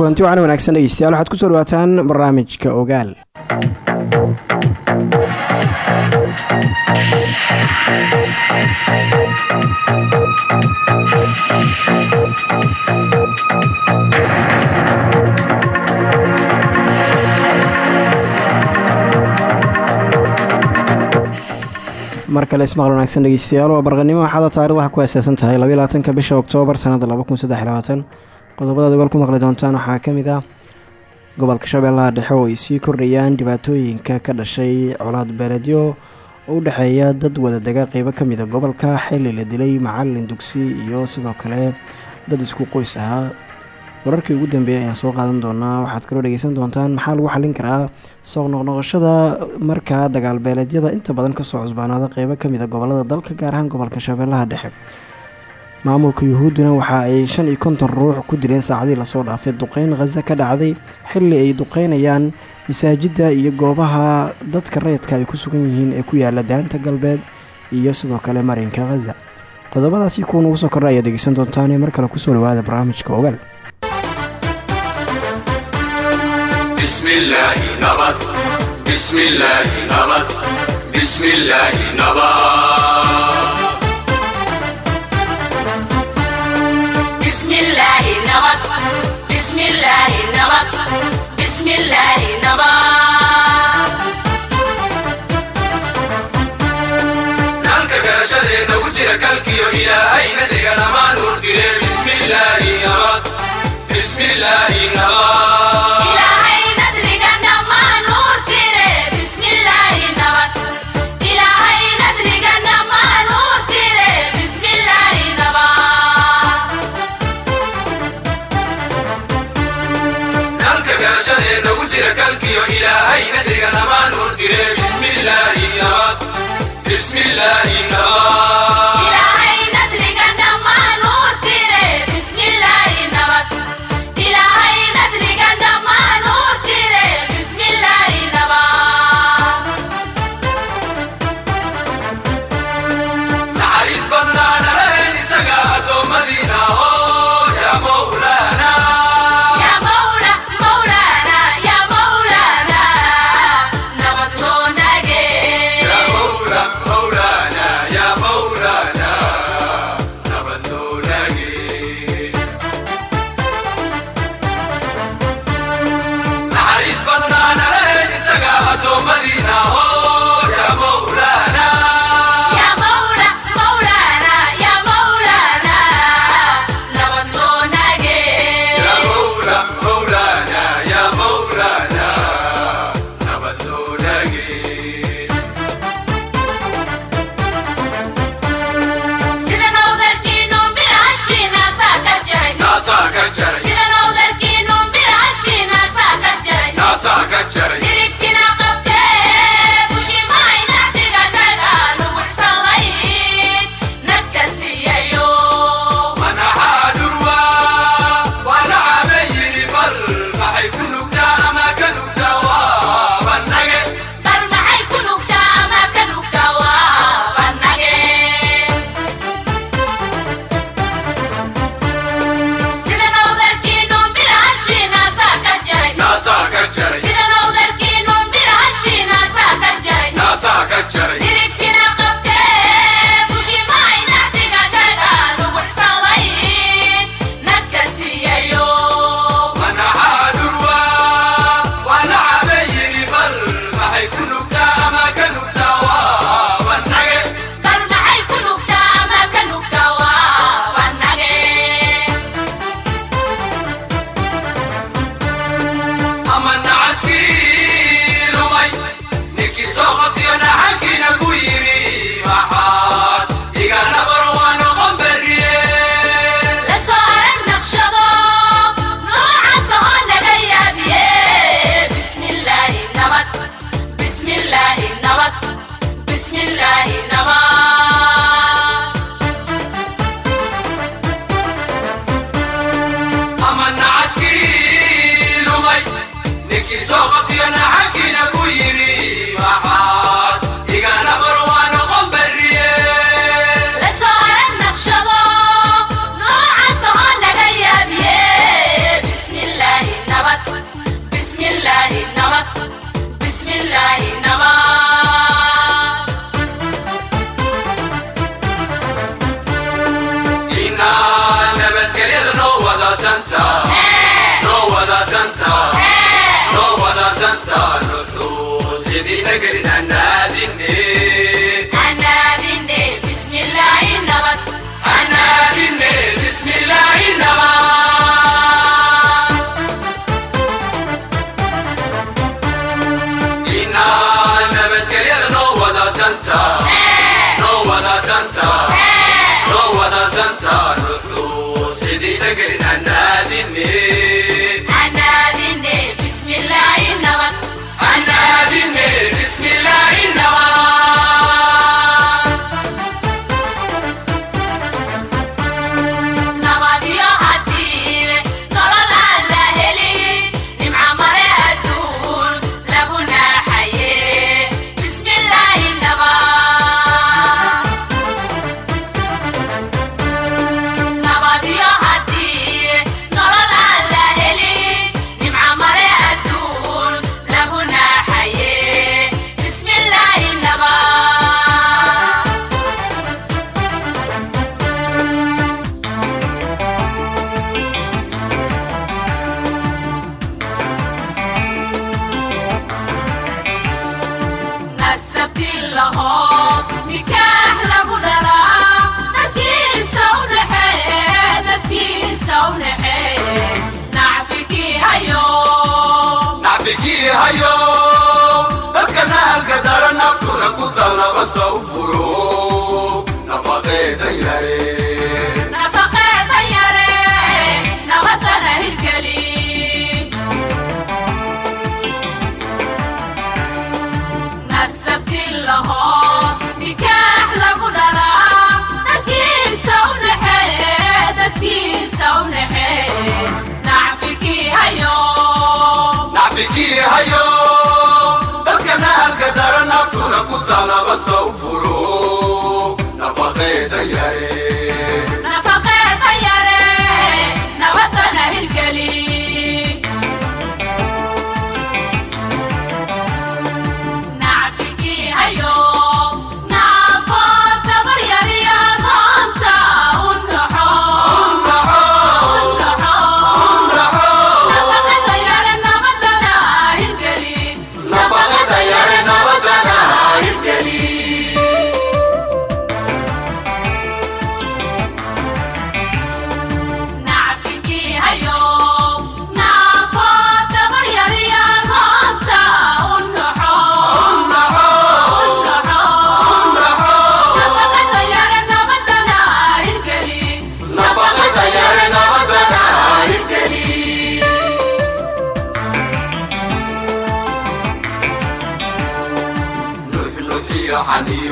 kulanti waxaana wanaagsan dhegeystayaal. Waxaad ku soo dhawaataan barnaamijka ogaal. Mar kale ismaqal wanaagsan dhegeystayaal waa barqanimo. Waxaada taarikhda ku aasaasan tahay labaatanka bisha oktoobar sanada qodobada gol ku maqli doontaan waxaa ka mid ah gobolka shabeellaha dhexe oo ay sii kordhayaan dhibaatooyinka ka dhashay colaad beeleedyo oo u dhexeeya dad wadadega qeybo ka mida gobolka xilli la dilay macalin dugsi iyo sidoo kale dad isku qoys ahaa. Wararkii ugu dambeeyay ayaan soo qaadan doonaa waxaad kaloo dhegeysan doontaan maxaa lagu xallin karaa soo noqnoqoshada markaa dagaal beeleedyada inta badan ka soo cusbaanaada qeybo ka mida gobollada dalka gaar ahaan gobolka shabeellaha dhexe maamulka yuhuudduna waxa ay shan iyo konton ruux ku dileen saacadii la soo dhaafay duqeyn khaza ka dhacday xilli ay duqeynayaan masaajidda iyo goobaha dadka rayidka ay ku sugan yihiin ee ku yaalla daanta galbeed iyo sidoo kale marinka khaza qodobadaasi kuwa nugu soo kordha ayaad dhegeysan doontaane mar kale ku soo dhawaada barnaamijka ogaal. Nalka kalkiyo uu tire bismillaahi nabad bismillaahi nabad kalkiyo ilaahayna degalamaan uu tire bismillaahi nabad bismillaahi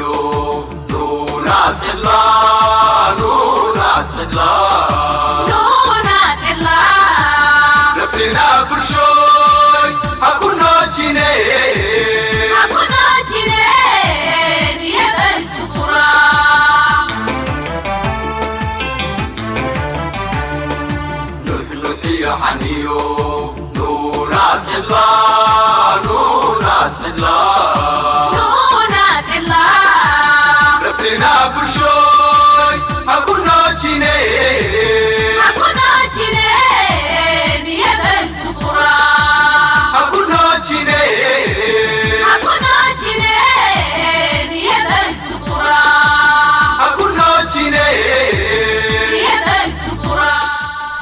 xaniyo nuunaas cidla nuunaas cidla naftina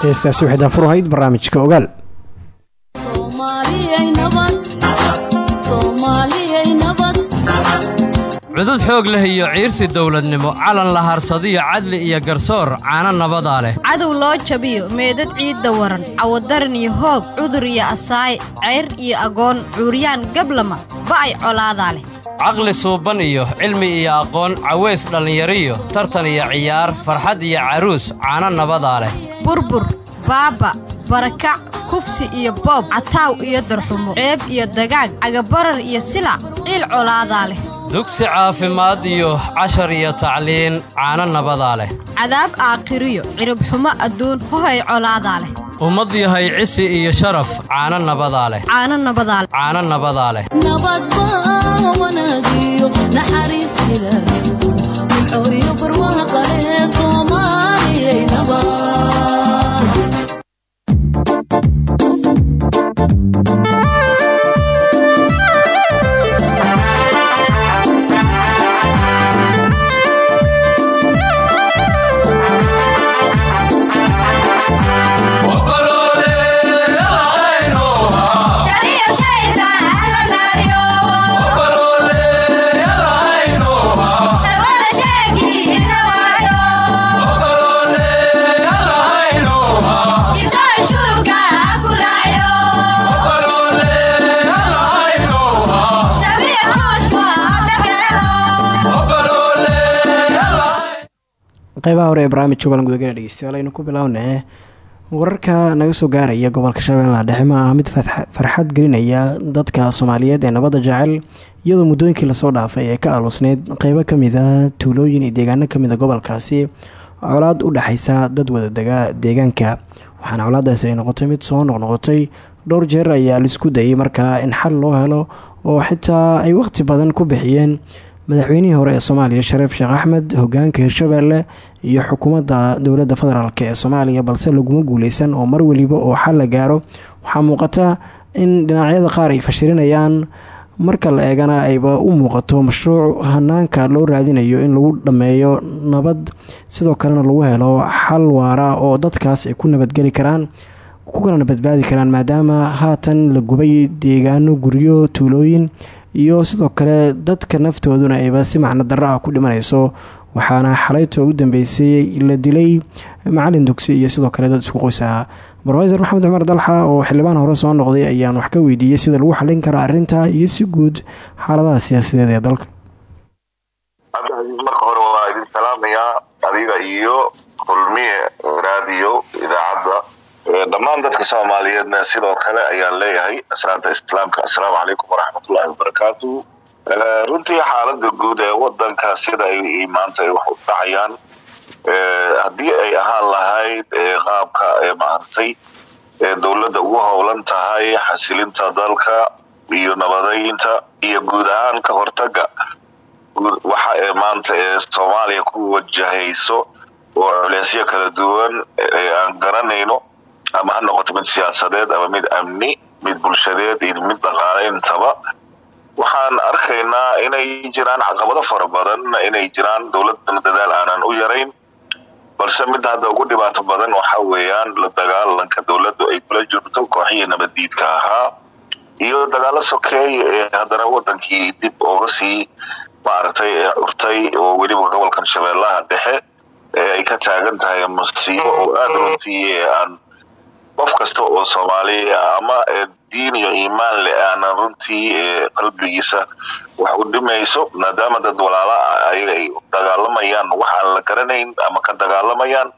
heestaasi waxay daafurahayd barnaamijka ogaal. Cudud xoog leh iyo ciirsi dawladnimo calan la harsadiyo cadli iyo garsoor caano nabadaa leh. Cadow loo jabiyo meedad ciidda waran cawadaran iyo hoog cudur iyo asaay ceyr iyo agoon cuuryaan gablama ba'ay colaadaa leh caqli suuban iyo cilmi iyo aqoon caways dhallinyariyo tartan iyo ciyaar farxad iyo caruus caano nabadaa leh. Burbur baaba barakac kufsi iyo boob cataaw iyo darxumo ceeb iyo dagaag cagabarar iyo silac ciil colaadaa leh. Dugsi caafimaad iyo cashar iyo tacliin caano nabadaa leh. Cadaab aakhiriyo ciribxumo adduun hohay colaadaa leh ummad yahay cisi iyo sharaf caano nabadaa leh caano nabadaa leh qeybaha hore ee barnaamijka ogalan gudagala dhegeystayaal aynu ku bilownee wararka naga soo gaaraya gobolka shabeellaha dhexe ma aha mid farxad gelinaya dadka soomaaliyeed ee nabadda jecel iyadoo muddooyinkii la soo dhaafay ee ka aalusneyd qeybo ka mid a tuulooyin iyo deegaano ka mid a gobolkaasi colaad u dhexaysa dad wadadega deegaanka. Waxaana colaadaasi ay noqotay mid soo noqnoqotay dhowr jeer ayaa la isku dayay markaa in xal loo helo oo xitaa ay waqti badan ku bixiyeen madaxweynihii hore ee soomaaliya shareef sheekh axmed hogaanka hirshabeelle iyo xukuumadda dowladda federaalk ee soomaaliya balse laguma guuleysan oo mar weliba oo xal la gaaro waxaa muuqata in dhinacyada qaar ay fashirinayaan marka la eegana ayba u muuqato mashruuc hanaanka loo raadinayo in lagu dhammeeyo nabad sidoo kalena lagu helo xal waara oo dadkaas ay ku nabadgeli karaan ku kalena badbaadi karaan maadaama haatan la gubay deegaano guryo tuulooyin iyo sidoo kale dadka naftooduna ayba si macno darro ah ku dhimanayso. Waxaana xalayto ugu dambeysay la dilay macalin dugsi iyo sidoo kale dad isku qoys ahaa rofeor maxamed cumar dalxa oo xildhibaan hore soo noqday ayaan wax ka weydiiyey sida lagu xalin karo arrinta iyo si guud xaaladaha siyaasadeed ee dalka. Cabdicasiis marka hore waa idin salaamayaa adiga iyo kulmiye raadiyo idaacadda dhammaan dadka soomaaliyeedna sidoo kale ayaan leeyahay. Aslaanta islaamka assalaamu calaykum waraxmatullaahi wabarakaatu runtii xaalada guud ee wadanka sida ay maanta ay wax u dhacayaan haddii ay ahaan lahayd qaabka maaragtay dowladda ugu howlan tahay xasilinta dalka iyo nabadaynta iyo guud ahaan ka hortaga waxa ee maanta ee soomaaliya ku wajahayso oo culeysyo kala duwan aan garanayno ama ha noqoto mid siyaasadeed ama mid amni mid bulshadeed iyo mid dhaqaale intaba. Waxaan arkaynaa inay jiraan caqabado fara badan inay jiraan dowladana dadaal aanan u yarayn. Balse midda hadda ugu dhibaato badan waxa weeyaan la dagaalanka dowladdu ay kula jirto kooxihii nabaddiidka ahaa iyo dagaalo sokeeye ee haddana wadankii dib ooga sii maaragtay curtay oo weliba gobolkan shabeellaha dhexe ee ay ka taagan tahay masiibo oo aada runtii aan qof kasta oo soomaaliya ama diin iyo iimaan leh aanan runtii qalbigiisa wax u dhimayso maadaama dad walaala ayaga ay dagaalamayaan waxaan la garanayn ama ka dagaalamayaan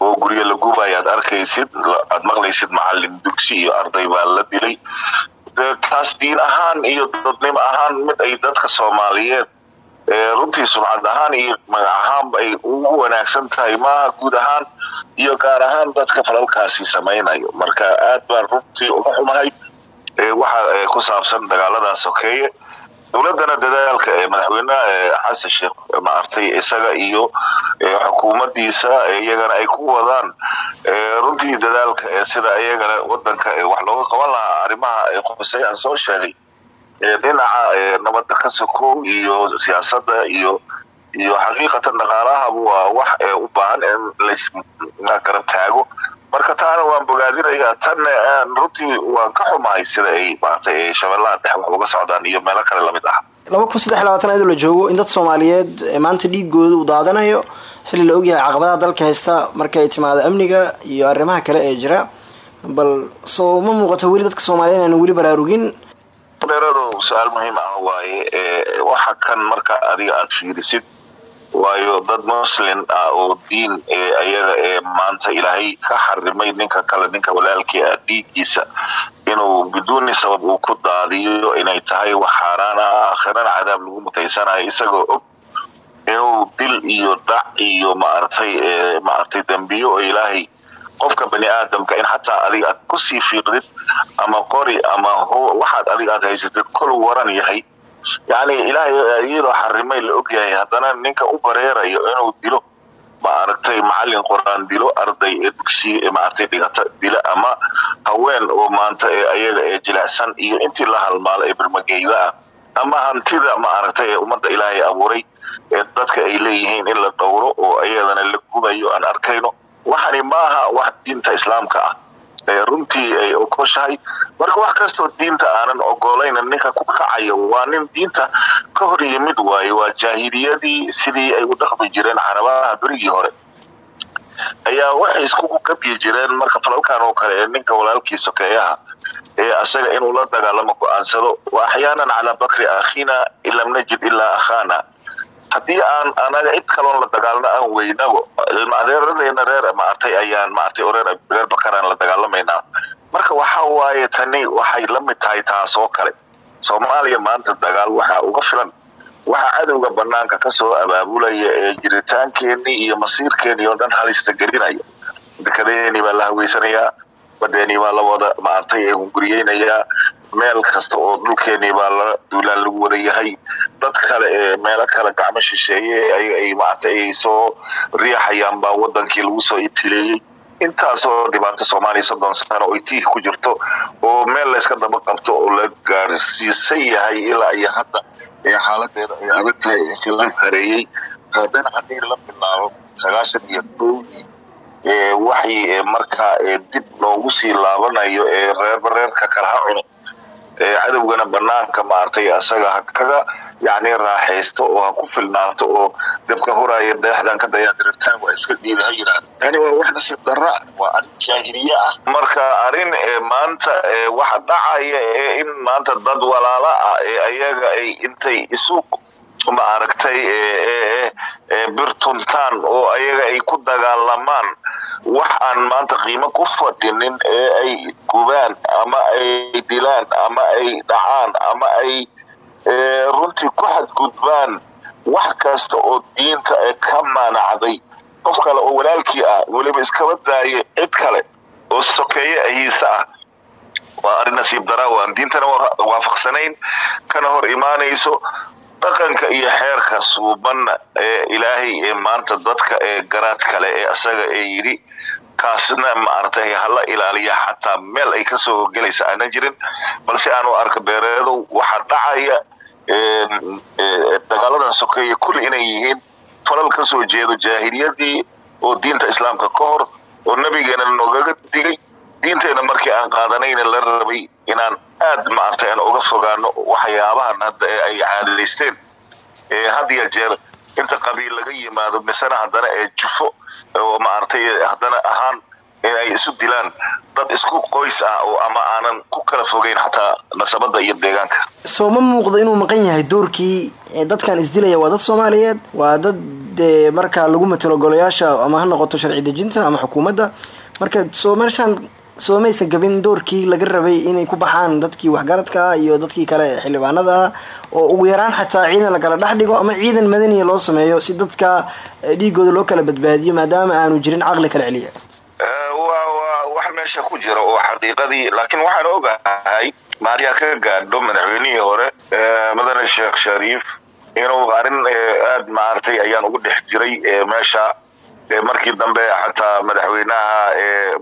oo guryo la gubaya aad arkaysid aad maqlaysid macalin dugsi iyo arday baa la dilay. Taas diin ahaan iyo dadnimo ahaan mid ay dadka soomaaliyeed runtii sumcad ahaan iyo magac ahaanba ay ugu wanaagsan tahay maaha guud ahaan iyo gaar ahaan dadka falalkaasi samaynayo. Marka aad baan runtii uga xumahay waxa ku saabsan dagaaladaas sokeeye dowladana dadaalka ee madaxweyneha xasan sheekh maartay isaga iyo xukuumadiisa iyagana ay ku wadaan runtii dadaalka ee sida iyagana wadanka wax looga qaban lahaa arrimaha qofisay aan soo sheegay dhinaca nabada ka sokow iyo siyaasada iyo iyo xaqiiqatan dhaqaalahaba waa wax u baahan in laysgarab taago. Marka taana waan bogaadinayaa tanna runtii waan ka xumahay sida ay maartay shabeellaha dhexe wax uga socdaan iyo meelo kale la mid ah. Laba kun saddex labaatan iyadoo la joogo in dad soomaaliyeed maanta dhiigooda uu daadanayo xilli la ogyahay caqabadaha dalka haysta marka ay timaado amniga iyo arrimaha kale ee jira. Bal soo ma muuqato weli dadka soomaaliyeed inaanu weli baraarugin dheerado su'aal muhiim ah waaye waxa kan marka adiga aada fiirisid waayo dad muslin ah oo diin ayaga ee maanta ilaahay ka xarimay ninka kale ninka walaalkii ah dhiiggiisa inuu biduuni sabab uu ku daadiyo inay tahay wax xaaraan ah aakhirana cadaab lagu mutaysanayo isagoo og inuu dil iyo dhac iyo maaragtay maaragtay dembiyo oo ilaahay qofka bani aadamka in xataa adiga aad ku sii fiiqdid ama qori ama waxaad adiga aad haysatid kol waran yahay. Yacni ilaahay iyadoo xarimay la ogyahay haddana ninka u bareerayo inuu dilo maaragtay macalin qor-aan dilo arday ee dugsi maaragtay dhigata dila ama haween oo maanta ee ayaga ee jilicsan iyo intii la halmaalo ee birmageyda ah ama hantida maaragtay ee ummadda ilaahay abuuray ee dadka ay leeyihiin in la dhowro oo ayadana la gubayo aan arkayno waxani maaha wax diinta islaamka ah ee runtii ay ogoshahay. Marka wax kastoo diinta aanan ogolayna ninka ku kacayo waa nin diinta ka hor yimid waaye waa jaahiliyadii sidii ay u dhaqmi jireen xarabaha berigii hore. Ayaa waxay iskugu kabyi jireen marka falalkan oo kale ee ninka walaalkii sokeeyaha ee asaga inuu la dagaalamo go'aansado. Wa axyaanan calaa bakri akhiina in lam najid ilaa akhaana haddii aan anaga cid kaloon la dagaalno aan weynabo adeeradeena reer maartay ayaan maartay reer reer bakaraan la dagaalamaynaa. Marka waxa waaye tani waxay la mid tahay taas oo kale. Soomaaliya maanta dagaal waxaa uga filan. Waxaa cadowga banaanka ka soo abaabulaya ee jiritaankeenii iyo masiirkeenii oo dhan halista gelinaya. Dekadeenii baa la haweysanayaa badeenii baa la wada maartay ee hunguriyeynayaa meel kasta oo dhulkeenii baa la duulaan lagu wada yahay. Dad kale ee meelo kale gacmo shisheeye ay maartay ay soo riixayaan baa wadankii lagu soo ibtileeyey. Intaasoo dhibaato soomaaliya soddon sano oy tiih ku jirto oo meel layska daba qabto oo la gaarsiisan yahay ilaa iyo hadda ee xaaladeeda ay adag tahay ee khilaaf hareeyey haddana haddii la bilaabo sagaashan iyo kowdii waxay markaa dib loogu sii laabanayo ee reerba reerka kala ha cadowgana banaanka maaragtay asaga ha kaga yani raaxaysto oo ha ku filnaato oo dabka horaya dayaxdan ka dayaadirirtaan waa iska diida ha yani waa wax nasiib darra waa arrin jaahiliye ah. Marka arrin maanta waxa dhacaya ee in maanta dad walaala ah ee ayaga ay intay isu ma aragtay birtuntaan oo ayaga ay ku dagaalamaan wax aan maanta qiimo ku fadhinin ee ay gubaan ama ay dilaan ama ay dhacaan ama ay runtii ku xadgudbaan wax kasta oo diinta ee ka maanacday. Qof kale oo walaalkii ah weliba iskaba daaye cid kale oo sokeeye ahiisa ah. Waa arrin nasiib daraa waan diintana waafaqsanayn. Kana hor imaanayso dhaqanka iyo xeerka suubanna ee ilaahay ee maanta dadka ee garaad kale ee asaga ee yidhi kaasna maaragtay hala ilaaliya xataa meel ay ka soo gelaysa aanan jirin. Balse aanu arka beereedow waxaa dhacaya dagaaladan sokeeye kulli inay yihiin falal ka soo jeedo jaahiliyadii oo diinta islaamka ka hor oo nabigeena noogaga digay. Diinteena markii aan qaadanayna la rabay inaan aad maaragtay aan uga fogaano waxyaabahan hadda ee ay caadadaysteen ee had iyo jeer inta qabiil laga yimaado misena haddana ee jufo oo maaragtay haddana ahaan in ay isu dilaan dad isku qoys ah oo ama aanan ku kala fogeyn xataa nasabada iyo deegaanka. Soo ma muuqdo inuu maqan yahay doorkii dadkan isdilaya waa dad soomaaliyeed? Waa dad dee markaa lagu matalo golayaasha ama ha noqoto sharci dejinta ama xukuumadda? Marka soo soo gabin doorkii laga rabay inay ku baxaan dadkii waxgaradka iyo dadkii kale ah oo ugu yaraan xataa ciidan lakala dhex dhigo ama ciidan madaniya loo sameeyo si dadka dhiigooda loo kala badbaadiyo maadaama aanu jirin caqli kala celiya. Waa wax meesha ku jira oo xaqiiqadii laakiin waxaan ogahay maariyaa ka gaadho madaxweynihii hore madane sheekh shariif. Inuu arrin aad maaragtay ayaan ugu dhex jiray meesha markii dambe xataa madaxweynaha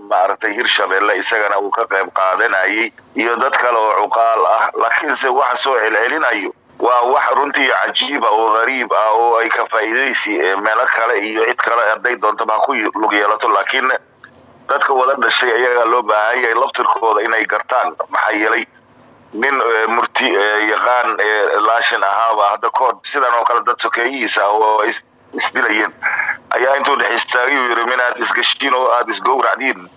maaragtay hirshabelle isagana uu ka qayb qaadanayay iyo dad kale oo cuqaal ah laakiinse waxa soo celcelinayo waa wax runtii cajiiba oo gariib ah oo ay ka faa'iidaysi meelo kale iyo cid kale hadday doontaba ha ku lug yeelato laakiin dadka wada dhashay ayagaa loo baahan yahay laftirkooda inay gartaan. Maxaa yeelay nin murti yaqaan laashin ahaaba hadda kood sidan oo kale dad sokeeyihiisa oo isdilayeen ayaa intuu dhex istaagay uu yidhi minaad isgashiin oo aada isgowracdiin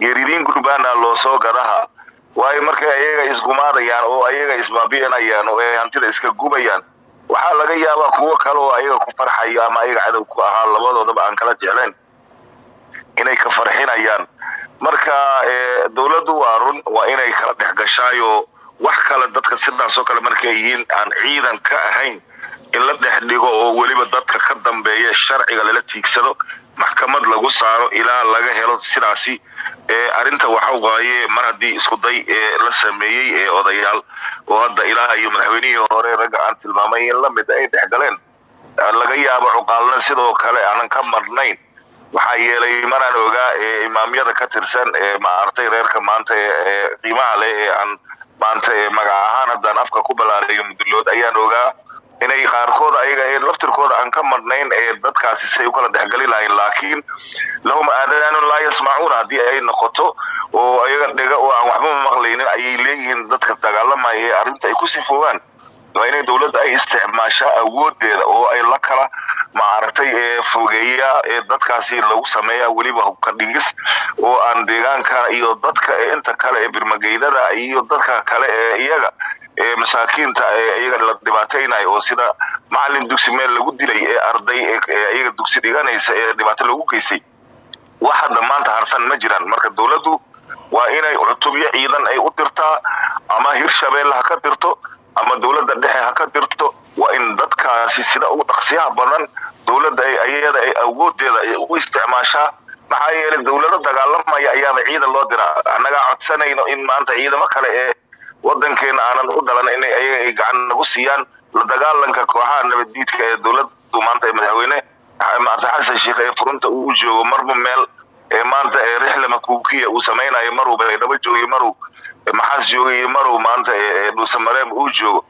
geeridiin gurbaana loo soo gadaha. Waayo markay ayaga isgumaadayaan oo ayaga isbaabi'inayaan oo ay hantida iska gubayaan waxaa laga yaabaa kuwo kale oo ayaga ku farxayo ama ayaga cadow ku ahaa labadoodaba aan kala jeclayn. Inay ka farxinayaan. Marka dowladdu waa run waa inay kala dhex gashaayoo wax kale dadka sidaasoo kale markay yihiin aan ciidan ka ahayn in la dhex dhigo oo weliba dadka ka dambeeya sharciga lala tiigsado maxkamad lagu saaro ilaa laga helo sidaasi arrinta waxa waaye mar haddii iskuday la sameeyey ee odayaal. Oo hadda ilaa iyo madaxweynihii hore ragga aan tilmaamay in la mid ay dhex laga yaabo cuqaalna sidoo kale aanan ka marnayn. Waxaa yeelay maraan ogaa imaamyada ka tirsan maaragtay reerka maanta ee qiimaha leh ee aan maanta magac ahaan haddaan afka ku ballaarayo mudulood ayaan ogaa inay qaarkood ayaga laftirkooda aan ka marnayn ee dadkaasi say u kala dhexgali lahayn. Laakiin lahum aadaanun laa yasmacuuna haddii ay noqoto oo ayaga dhega oo aan waxba maqlaynin ayay leeyihiin dadka dagaalamaya ee arrinta ay ku sifoobaan waa inay dowladda ay isticmaashaa awoodeeda oo ay la kala maaragtay fogeeyaa ee dadkaasi lagu sameeya weliba hubka dhingis oo aan deegaanka iyo dadka inta kale ee birmageydada iyo dadka kale ee iyaga ee masaakiinta ee iyaga la dhibaataynayo oo sida macalin dugsi meel lagu dilay ee arday ee iyaga dugsi dhiganaysa ee dhibaato lagu geystay. Wax hadda maanta harsan ma jiraan. Marka dowladdu waa inay cutubyo ciidan ay u dirtaa ama hirshabeelle ha ka dirto ama dowladda dhexe ha ka dirto. Waa in dadkaasi sida ugu dhaqsiyaha badan dowladda ayada ay awoodeeda u isticmaashaa. Maxaa yeelay dowlado dagaalamaya ayaaba ciidan loo diraa annagaa codsanayno in maanta ciidamo kale ee wadankeena aanan u dhalan in ayaga ay gacan nagu siiyaan la dagaalanka kooxaha nabaddiidka ee dowladdu maanta ee madaxweyne maarta xasan sheikh ee furunta uu joogo marba meel ee maanta ee rixlama kuukiya uu samaynayo maruu baydhabo joogay maruu maxaas joogay maruu maanta ee dhuusamareeb uu joogo.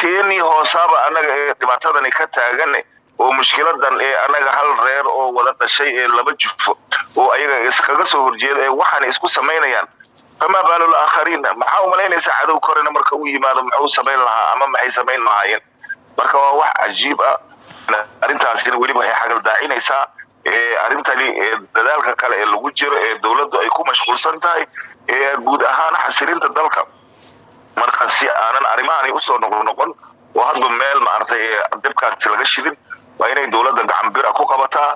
Teenii hoosaaba annaga ee dhibaatadani ka taagane oo mushkiladan ee annaga hal reer oo wada dhashay ee laba jufo oo ayaga iskaga soo horjeeda ee waxaana isku samaynayaan famaa baalul aakhariin maxaa u malaynaysaa cadow korena marka uu yimaado muxuu samayn lahaa ama maxay samayn lahaayeen? Marka waa wax cajiib ah. Arrintaasina weliba waxay xagaldaacinaysaa arrintani dadaalka kale ee lagu jiro ee dowladdu ay ku mashquulsan tahay ee guud ahaan xasilinta dalka. Marka si aanan arrimahani u soo noqnoqon oo hadba meel maaragtay dibkaasi laga shidin waa inay dowladda gacan bira ku qabataa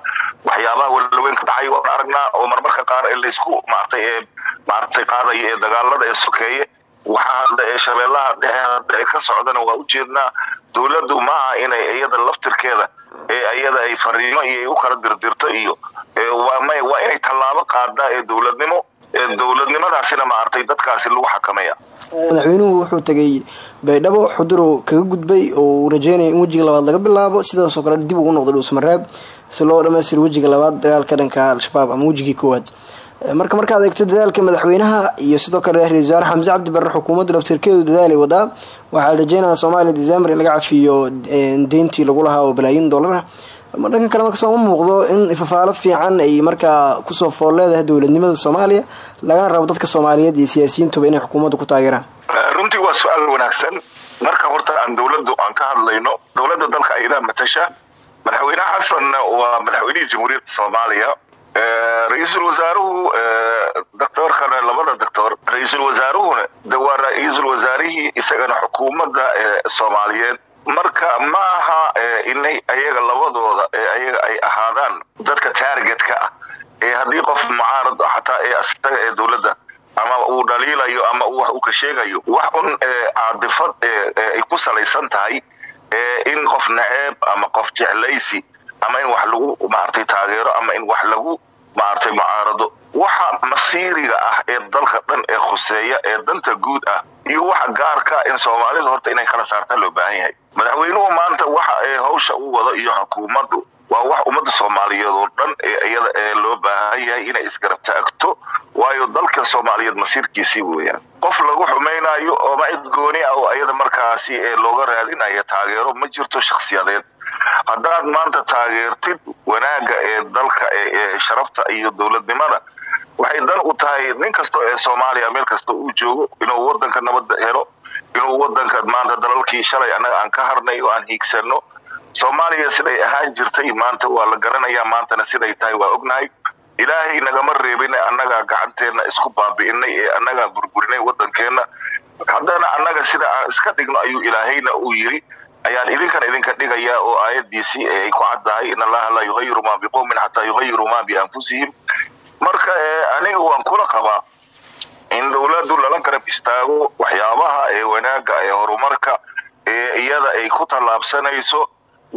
waxyaabaha walaweyn ka dhacay waan aragnaa oo marmarka qaar ee laysku maaragtay ee maaragtay qaadaya ee dagaalada ee sokeeye waxaa hadda ee shabeellaha dhexe hadda ee ka socdana waa ujeednaa dowladdu maaha inay iyada laftirkeeda ee iyada ay fariimo iyo u kala dirdirto iyo waa inay tallaabo qaadaa ee dowladnimo dowladnimadaasina maaragtay dadkaasi lagu xakameeya madaxweynuhu wuxuu tegay baydhabo xuduro kaga gudbay oo uu rajeynaya in wejiga labaad laga bilaabo sidaasoo kale dib ugu noqdo dhuusmareeb si loo dhamaystiro wejiga labaad dagaalka dhanka al-shabaab ama wejigii koowaad. Marka markaad eegto dadaalka madaxweynaha iyo sidoo kale ra'isul xamse cabdi barre xukuumaddu laftirkeedu dadaalay wadaa waxaa rajeynaya soomaaliya december in laga cafiyo deyntii lagu lahaa oo balaayin dollar dhanka kale marka sooma muuqdo in ifafaalo fiican ay markaa ku soo fool leedahay dowladnimada soomaaliya lagana rabo dadka soomaaliyeed iyo siyaasiyiintuba inay xukuumaddu ku taageeraan. Runtii waa su'aal wanaagsan. Marka horta aan dowladdu aan ka hadlayno dowladda dalka ayadaa matasha. Madaxweynaha xasanna waa madaxweynihii jamhuuriyadda soomaaliya. Ra'iisul wasaaruhu doctoorkana labada doctor ra'iisul wasaaruhuna de waa ra'iisul wasaarihii isagana xukuumadda soomaaliyeed marka ma aha inay ayaga labadooda ee ayaga ay ahaadaan dadka taargetka ah. Ee haddii qof mucaarad xataa ee asaga ee dowladda ama uu dhaliilayo ama wax uu ka sheegayo wax un caadifad ay ku salaysan tahay in qof naceeb ama qof jeclaysi ama in wax lagu maaragtay taageero ama in wax lagu maaragtay mucaarado. Waxa masiiriga ah ee dalka dhan ee khuseeya ee danta guud ah iyo waxa gaarka in soomaalida horta inay kala saartaa loo baahan yahay madaxweynuhu maanta waxa ee hawsha u wado iyo xukuumaddu waa wax ummadda soomaaliyeed oo dhan ee iyada ee loo baahan yahay inay isgarab taagto waayo dalka soomaaliyeed masiirkiisii weeyaan. Qof lagu xumaynayo ooma cid gooni ah oo iyada markaasi ee looga raadinayo taageero ma jirto shakhsiyadeed. Haddaad maanta taageertid wanaagga ee dalka ee sharafta iyo dowladnimada waxay dan u tahay nin kasta ee soomaaliya meel kasta uu joogo inuu wadanka nabadda helo inuu wadanka maanta dalalkii shalay annaga aan ka harnay oo aan hiigsano soomaaliya siday ahaan jirtay maanta waa la garanayaa maantana siday tahay waa ognahay. Ilaahay nagama reebin annagaa gacanteenna isku baabi'inay ee annagaa burburinay wadankeenna haddana annaga sida aan iska dhigno ayuu ilaahayna uu yiri ayaan idinkan idinka dhigayaa oo aayadiisii ay ku caddahay in allaha laa yuhayiru maa biqowmin xataa yuhayiru maa bianfusihim. Marka aniga waan kula qabaa in dowladdu lala garab istaago waxyaabaha ee wanaagga ee horumarka ee iyada ay ku tallaabsanayso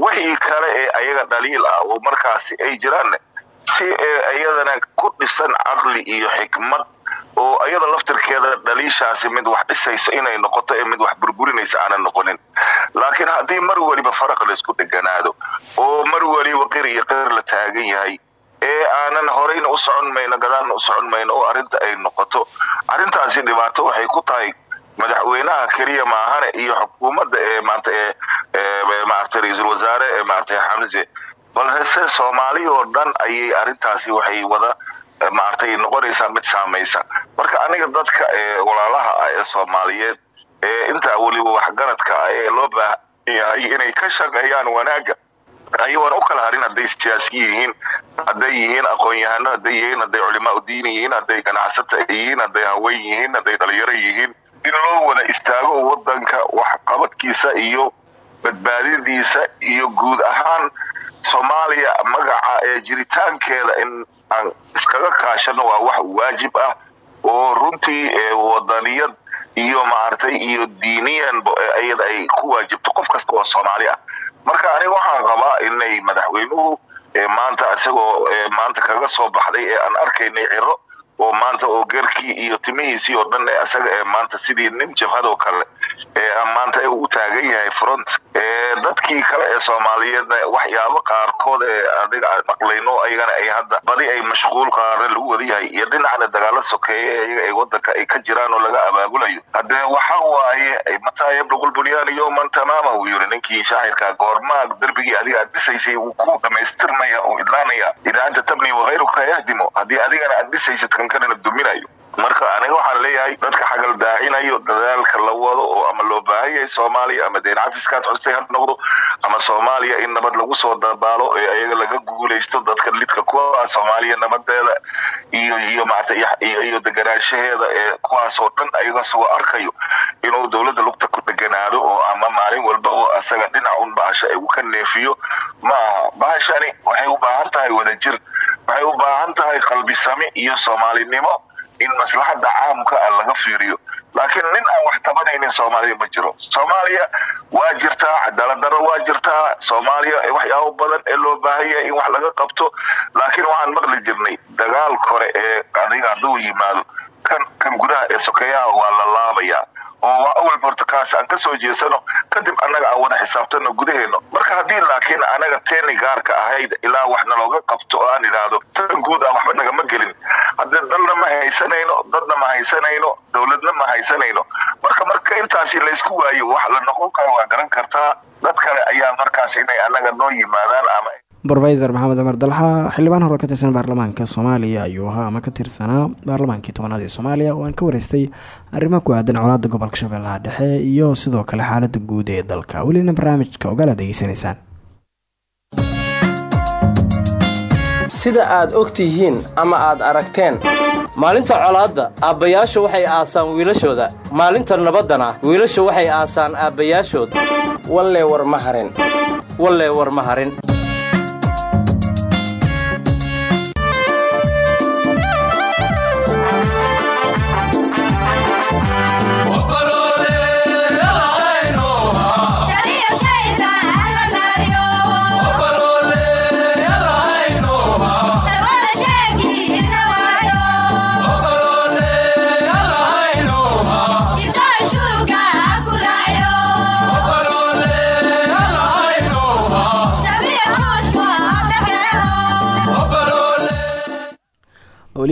wixii kale ee ayaga dhaliil ah oo markaasi ay jiraan si iyadana ku dhisan caqli iyo xikmad oo iyada laftirkeeda dhaliishaasi mid wax dhisaysa inay noqoto ee mid wax burburinaysa aanan noqonin. Laakiin haddii mar weliba faraq laysku dheganaado oo mar weliba qir iyo qir la taagan yahay ee aanan horeyna u socon mayno gadaalna u socon mayno oo arrinta ay noqoto. Arrintaasi dhibaato waxay ku tahay madaxweynaha keliya maahane iyo xukuumadda ee maanta ee maaragtay ra'iisul wasaare ee maaragtay xamse. Balse soomaali oo dhan ayay arrintaasi waxay wada maaragtay noqonaysaa mid saamaysa. Marka aniga dadka ee walaalaha ah ee soomaaliyeed ee intaa weliba waxgaradka ah ee loo baahan yahay inay ka shaqeeyaan wanaagga ayagoon u kala harin hadday siyaasi yihiin hadday yihiin aqoon-yahano hadday yihiin hadday culimaa udiin yihiin hadday ganacsata yihiin hadday haween yihiin hadday dhalinyaro yihiin. In loo wada istaago wadanka waxqabadkiisa iyo badbaadadiisa iyo guud ahaan soomaaliya magaca ee jiritaankeeda in aan iskaga kaashano waa wax waajib ah oo runtii wadaniyad iyo maaragtay iyo diiniyanba iyada ay ku waajibto. Qof kasta oo soomaali ah marka aniga waxaan qabaa inay madaxweynuhu maanta isagoo maanta kaga soo baxday ee aan arkaynay ciro oo maanta oo gerkii iyo timihiisii oo dhan isaga ee maanta sidii nin jabhadoo kale maanta u taagan yahay front. Dadkii kale ee soomaaliyeedna waxyaabo qaarkood ee adiga aan ayagana ay hadda badi ay mashquul qaarna lagu wada yahay iyo dhinacna dagaalo sokeeye iyaga ay wadanka ay ka jiraan oo laga abaabulayo. Haddee waxa waaye mataa yablaqu lbunyaan yowman tamaama uu yiri ninkii shaacirka goormaa derbigii adiga aad dhisaysay wuu ku dhamaystirmaya oo idlaanaya idaa anta tabni wakayruka yahdimo haddii adigana aad dhisaysad kan kalena duminayo marka aniga waxaan leeyahay dadka xagal daacinayo dadaalka la wado oo ama loo baahan yahay soomaaliya ama deen cafiskaad xustay ha noqdo ama soomaaliya in nabad lagu soo dabaalo ee ayaga laga guulaysto dadka lidka kuwa soomaaliya nabadeeda iyo iyo iyo deganaanshaheeda ee kuwaas oo dhan ayaga soo arkayo inuu dowladda lugta ku deganaado oo ama maalin walba oo asaga dhinac un bahasha uu ka neefiyo ma aha. Bahashani waxay u baahan tahay wadajir waxay u baahan tahay qalbisami iyo soomaalinimo in maslaxada caamka ah laga fiiriyo. Laakiin nin aan wax tabanaynin soomaaliya ma jiro. Soomaaliya waa jirtaa cadaalad daro waa jirtaa soomaaliya waxyaabo badan ee loo baahan yahay in wax laga qabto. Laakiin waxaan maqli jirnay dagaal kore ee adiga hadduu yimaado. Kan kan gudaha ee sokeeyaha waa la laabayaa oo waa awal horta kaas aan ka soo jeesano kadib annaga aan wada xisaabtano gudaheeno. Marka haddii laakiin anaga teeni gaarka ahayd ilaa wax nalooga qabto oo aan idhaahdo tan guud ah waxba nagama gelin. Haddee dalna ma haysanayno dadna ma haysanayno dowladna ma haysanayno. Marka marka intaasi laysku waayo wax la noqon karo waa garan kartaa dad kale ayaa markaas inay annaga noo yimaadaan ama brofesor maxamed cumar dalxa xildhibaan hore ka tirsan baarlamaanka soomaaliya ayuu ahaa ama ka tirsanaa baarlamaankii tobanaad ee soomaaliya oo aan ka wareystay arrimo ku aadan colaada gobolka shabeellaha dhexe iyo sidoo kale xaalada guud ee dalka. Welina barnaamijka ogaalaad degeysanaysaan sida aad og tihiin ama aad aragteen maalinta colaadda aabbayaashu waxay aasaan wiilashooda. Maalinta nabaddana wiilashu waxay aasaan aabbayaashood wallee war ma harin. Wallee war ma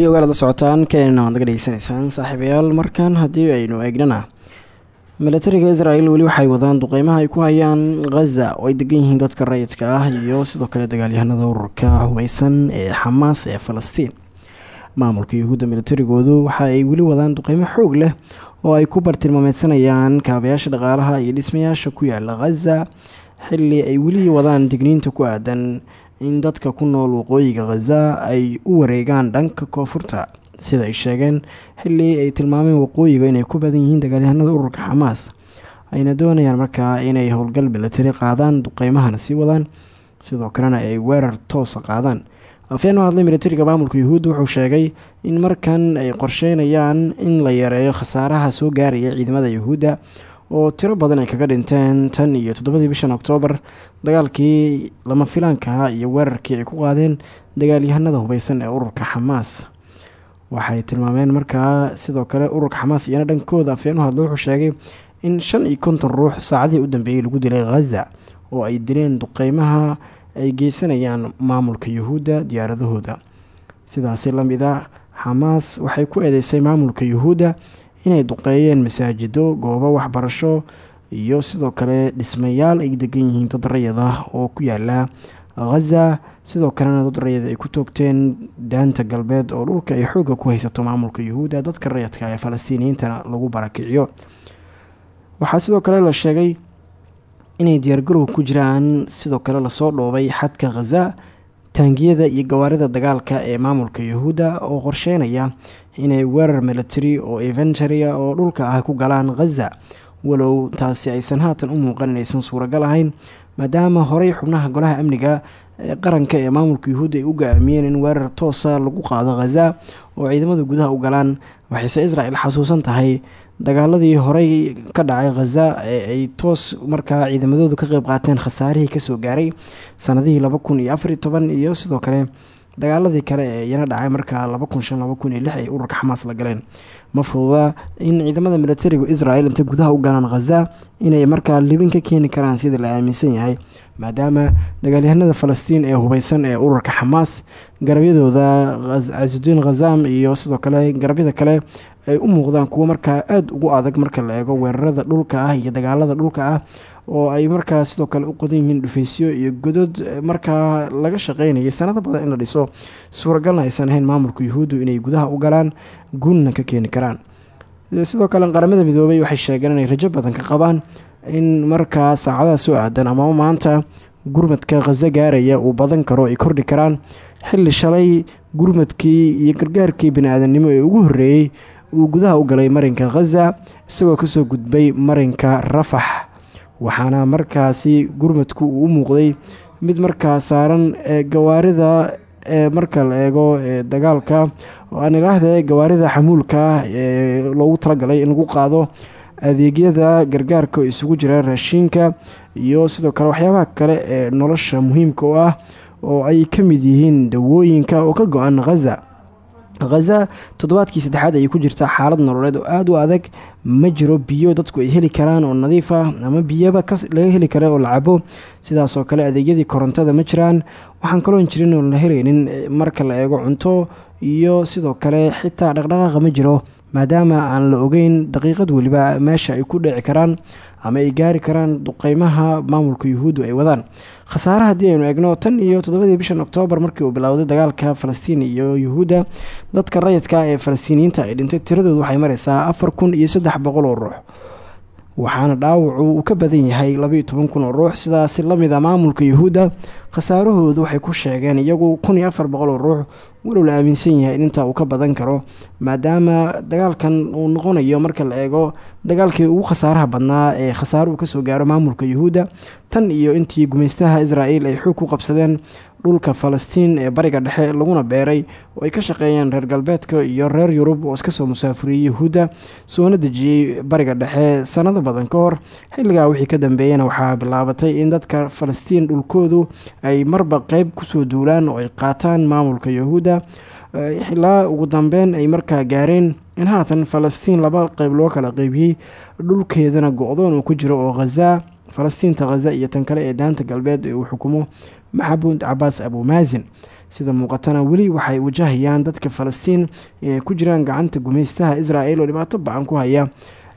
weli ogaalaad la socotaan keenina waad naga dhegeysanaysaan saaxiibayaal. Markan haddii aynu eegnana milatariga israel weli waxay wadaan duqeymaha ay ku hayaan khaza oo ay degan yihiin dadka rayidka ah iyo sidoo kale dagaalyahanada ururka hubeysan ee xamaas ee falastiin. Maamulka yuhuudda milatarigoodu waxa ay weli wadaan duqeymo xoog leh oo ay ku bartilmaameysanayaan kaabayaasha dhaqaalaha iyo dhismayaasha ku yaalla khaza xilli ay weli wadaan digniinta ku aadan in dadka ku nool waqooyiga khaza ay u wareegaan dhanka koonfurta. Sida ay sheegeen xilli ay tilmaameen waqooyiga inay ku badan yihiin dagaalyahanada ururka xamaas ayna doonayaan markaa inay howlgal milatari qaadaan duqeymahana sii wadaan. Sidoo kalena ay weerar toosa qaadaan. Afeen u hadlay milatariga maamulka yuhuudda wuxuu sheegay in markan ay qorsheynayaan in la yareeyo khasaaraha soo gaaraya ciidamada yuhuudda oo tiro badan ay kaga dhinteen tan iyo toddobadii bishan oktoobar dagaalkii lama filaankaha iyo weerarkii ay ku qaadeen dagaalyahanada hubeysan ee ururka xamaas waxay tilmaameen markaa sidoo kale ururka xamaas iyana dhankooda afeen u hadla wuxuu sheegay in shan iyo konton ruux saacadihii u dambeeyey lagu dilay khaza oo ay dileen duqeymaha ay geysanayaan maamulka yuhuudda diyaaradahooda sidaasi la mid a xamaas waxay ku eedeysay maamulka yuhuudda inay duqeeyeen masaajido goobo waxbarasho iyo sidoo kale dhismayaal ay degan yihiin dad rayid ah oo ku yaalla khaza sidoo kalena dad rayid ay ku toogteen daanta galbeed oo dhulka ay xoogga ku haysato maamulka yuhuudda. Dadka rayidka ee falastiiniyiintana lagu barakiciyo waxaa sidoo kale la sheegay inay diyaargarow ku jiraan sidoo kale la soo dhoobay xadka khaza taangiyada iyo gawaarida dagaalka ee maamulka yuhuudda oo qorsheynaya inay weerar milatary oo eventuria oo dhulka ah ku galaan khaza walow taasi aysan haatan u muuqan inaysan suuragal ahayn maadaama horey xubnaha golaha amniga qaranka ee maamulka yuhuudda ay u go'aamiyeen in weerar toosa lagu qaado khaza oo ciidamada gudaha u galaan waxayse israel xasuusan tahay dagaaladii horey ka dhacay khaza ee ay toos markaa ciidamadoodu ka qeyb qaateen khasaarihii ka soo gaaray sanadihii laba kun iyo afariy toban iyo sidoo kale dagaaladii kale ee iyana dhacay markaa laba kun shan kun iyo ay ururka xamaas la galeen. Ma fududa in ciidamada militariga israel inta gudaha u galaan khaza inay markaa libin ka keeni karaan sida la aaminsan yahay maadaama dagaalyahanada falastiin ee hubeysan ee ururka xamaas garabyadooda casudiin khazam iyo sidoo kale garabyada kale ay u muuqdaan kuwo markaa aada ugu adag marka la eego weerarada dhulka ah iyo dagaalada dhulka ah oo ay markaa sidoo kale u qodan yihiin dhufaysyo iyo godod markaa laga shaqeynayay. Sanado badan in la dhiso suuragalna aysan ahayn maamulka yuhuuddu inay gudaha u galaan guulna ka keeni karaan. Sidoo kale qaramada midoobay waxay sheegeen inay rajo badan ka qabaan in markaa saacadaha soo aadan amaba maanta gurmadka khazo gaaraya uu badan karo ay kordhi karaan. Xilli shalay gurmadkii iyo gargaarkii bani-aadamnimo ee ugu horreeyey uu gudaha u galay marinka khaza isagoo ka soo gudbay marinka rafax waxaana markaasi gurmadku uu u muuqday mid markaa saaran gawaarida ee marka la eego dagaalka. Aan ilaahde gawaarida xamuulka ee loogu talagalay in lagu qaado adeegyada gargaarka oo isugu jira raashiinka iyo sidoo kale waxyaabaha kale ee nolosha muhiimka u ah oo ay ka mid yihiin dawooyinka oo ka go-an khaza khaza toddobaadkii saddexaad ayay ku jirtaa xaalad nololeed oo aada u adag. Ma jiro biyo dadku ay heli karaan oo nadiif ah ama biyaba laga heli kara oo la cabo sidaasoo kale adeegyadii korontada ma jiraan. Waxaan kaloon jirin oo la helaynin marka la eego cunto iyo sidoo kale xitaa dhaqdhaqaaqa ma jiro maadaama aan la ogeyn daqiiqad weliba meesha ay ku dhici karaan ama ay gaari karaan duqeymaha maamulka yuhuuddu ay wadaan. Khasaare haddii aynu eegno tan iyo toddobadii bishan oktoobar markii uu bilowday dagaalka falastiin iyo yuhuudda dadka rayidka ee falastiiniyiinta ay dhintay tiradoodu waxay mareysaa afar kun iyo saddex boqol oo ruux waxaana dhaawacu uu ka badan yahay labaiyo toban kun oo ruux. Sidaasi la mid a maamulka yuhuudda khasaarahoodu waxay ku sheegeen iyagu kun iyo afar boqol oo ruux walow la aaminsan yahay in intaa uu ka badan karo maadaama dagaalkan uu noqonayo marka la eego dagaalkii ugu khasaaraha badnaa ee khasaaro uu ka soo gaaro maamulka yuhuudda tan iyo intii gumaystaha israa'iil ay xoog ku qabsadeen dhulka falastiin ee bariga dhexe laguna beeray oo ay ka shaqeeyeen reer galbeedka iyo reer yurub oo iska soo musaafuriyey yuhuudda soona dejiyey bariga dhexe sanado badan ka hor. Xilligaa wixii ka dambeeyena waxaa bilaabatay in dadka falastiin dhulkoodu ay marba qeyb ku soo duulaan oo ay qaataan maamulka yuhuudda. Ilaa ugu dambeyn ay markaa gaareen in haatan falastiin laba qeyb loo kala qeybiyey dhulkeedana go-doon uu ku jiro oo khaza falastiinta khaza iyo tan kale ee daanta galbeed ee uu xukumo maxamuud cabaas abumaazin sida muuqatana weli waxay wajahayaan dadka falastiin inay ku jiraan gacanta gumaystaha israa'el oo dhibaato ba'an ku haya.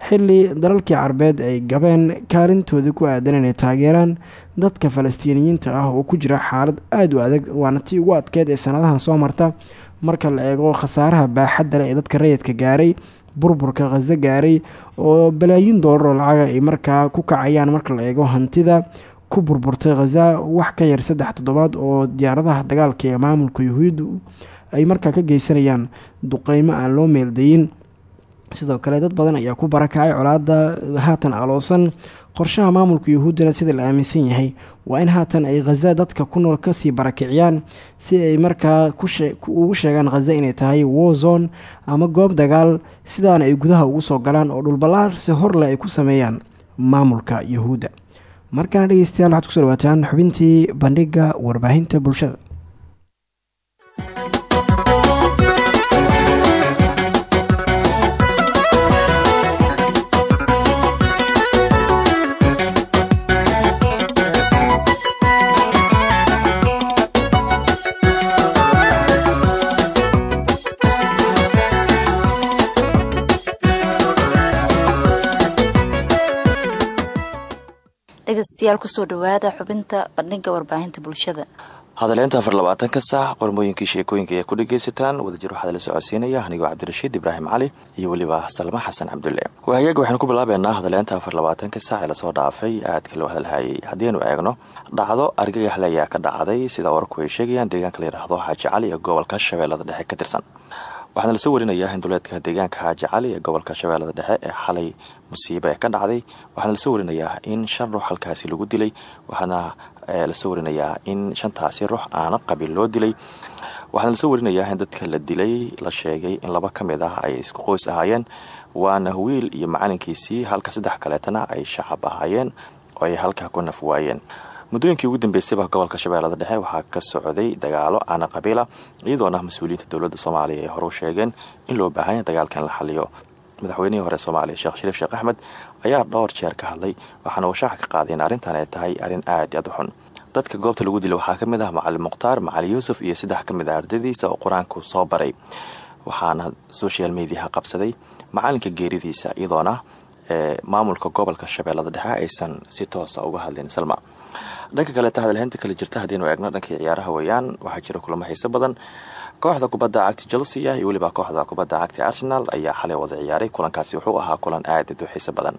Xilli dalalkii carbeed ay gabeen kaalintoodii ku aadan inay taageeraan dadka falastiiniyiinta ah oo ku jira xaalad aada u adag waana tii ugu adkeed ee sanadahan soo marta. Marka la eego khasaaraha baaxadda leh ee dadka rayidka gaaray burburka khazo gaaray oo balaayin doolar oo lacaga ay markaa ku kacayaan marka la eego hantida ku burburtay khaza wax ka yar saddex toddobaad oo diyaaradaha dagaalka ee maamulka yuhuuddu ay markaa ka geysanayaan duqeymo aan loo meeldayin. Sidoo kale dad badan ayaa ku barakacay colaada haatan aloosan qorshaha maamulka yuhuuddana sida la aaminsan yahay waa in haatan ay khaza dadka ku nool ka sii barakiciyaan si ay markaa ugu sheegaan khaza inay tahay wozone ama goob dagaal. Sidaana ay gudaha ugu soo galaan oo dhulballaarsi horleh ay ku sameeyaan maamulka yuhuudda markana dhegeystayaal waxaad ku soo dhawaataan xubintii bandhiga warbaahinta bulshada dhegeystayaal ku soo dhawaada xubinta bandhiga warbaahinta bulshada. Hadaleynta afar labaatanka saac qormooyinkii sheekooyinka ayaa ku dhegaysataan wadajir waxaa la socodsiinaya anigoo cabdirashiid ibraahim cali iyo weliba salma xasan cabdulle. Wahagaag waxaynu ku bilaabeynaa hadaleynta afar labaatanka saac ee la soo dhaafay aadka loo hadalhayay haddiinu eegno dhacdo argagaxle ayaa ka dhacday sida wararku ay sheegayaan deegaanka la yidhaahdo xaaji cali ee gobolka shabeellada dhexe ka tirsan waxaana la soo warinayaa in duleedka deegaanka xaaji cali ee gobolka shabeellada dhexe ee xalay musiibo ee ka dhacday. Waxaana la soo warinayaa in shan ruux halkaasi lagu dilay. Waxaana la soo warinayaa in shantaasi ruux aana qabiil loo dilay. Waxaana la soo warinayaa in dadka la dilay la sheegay in laba ka mid ah ay isku qoys ahaayeen. Waana wiil iyo macalinkiisii halka saddex kaleetana ay shacab ahaayeen oo ay halkaa ku naf waayeen muddooyinkii ugu dambeysayba gobolka shabeellada dhexe waxaa ka socday dagaalo aana qabiila iyadoona mas'uuliyiinta dowladda soomaaliya ay hore sheegeen in loo baahanya dagaalka in la xaliyo. Madaxweynihii hore soomaaliya sheekh shariif sheekh axmed ayaa dhowr jeer ka hadlay waxaana uu shaaca ka qaaday in arrintan ay tahay arrin aad aad u xun. Dadka goobta lagu dilay waxaa ka mid ah macalin mukhtaar macalin yuusuf iyo saddex ka mid ah ardaydiisa oo qur'aanku soo baray. Waxaana social mediaha qabsaday macalinka geeridiisa iyadoona maamulka gobolka shabeellada dhexe aysan si toosa uga hadlin salma dhanka kaleeta hadalhaynta kale jirta haddiinu eegno dhankii ciyaaraha weeyaan waxaa jira kulamo xiiso badan. Kooxda kubadda cagta chelsea iyo weliba kooxda kubadda cagta arsenal ayaa xalay wada ciyaaray. Kulankaasi wuxuu ahaa kulan aad u xiiso badan.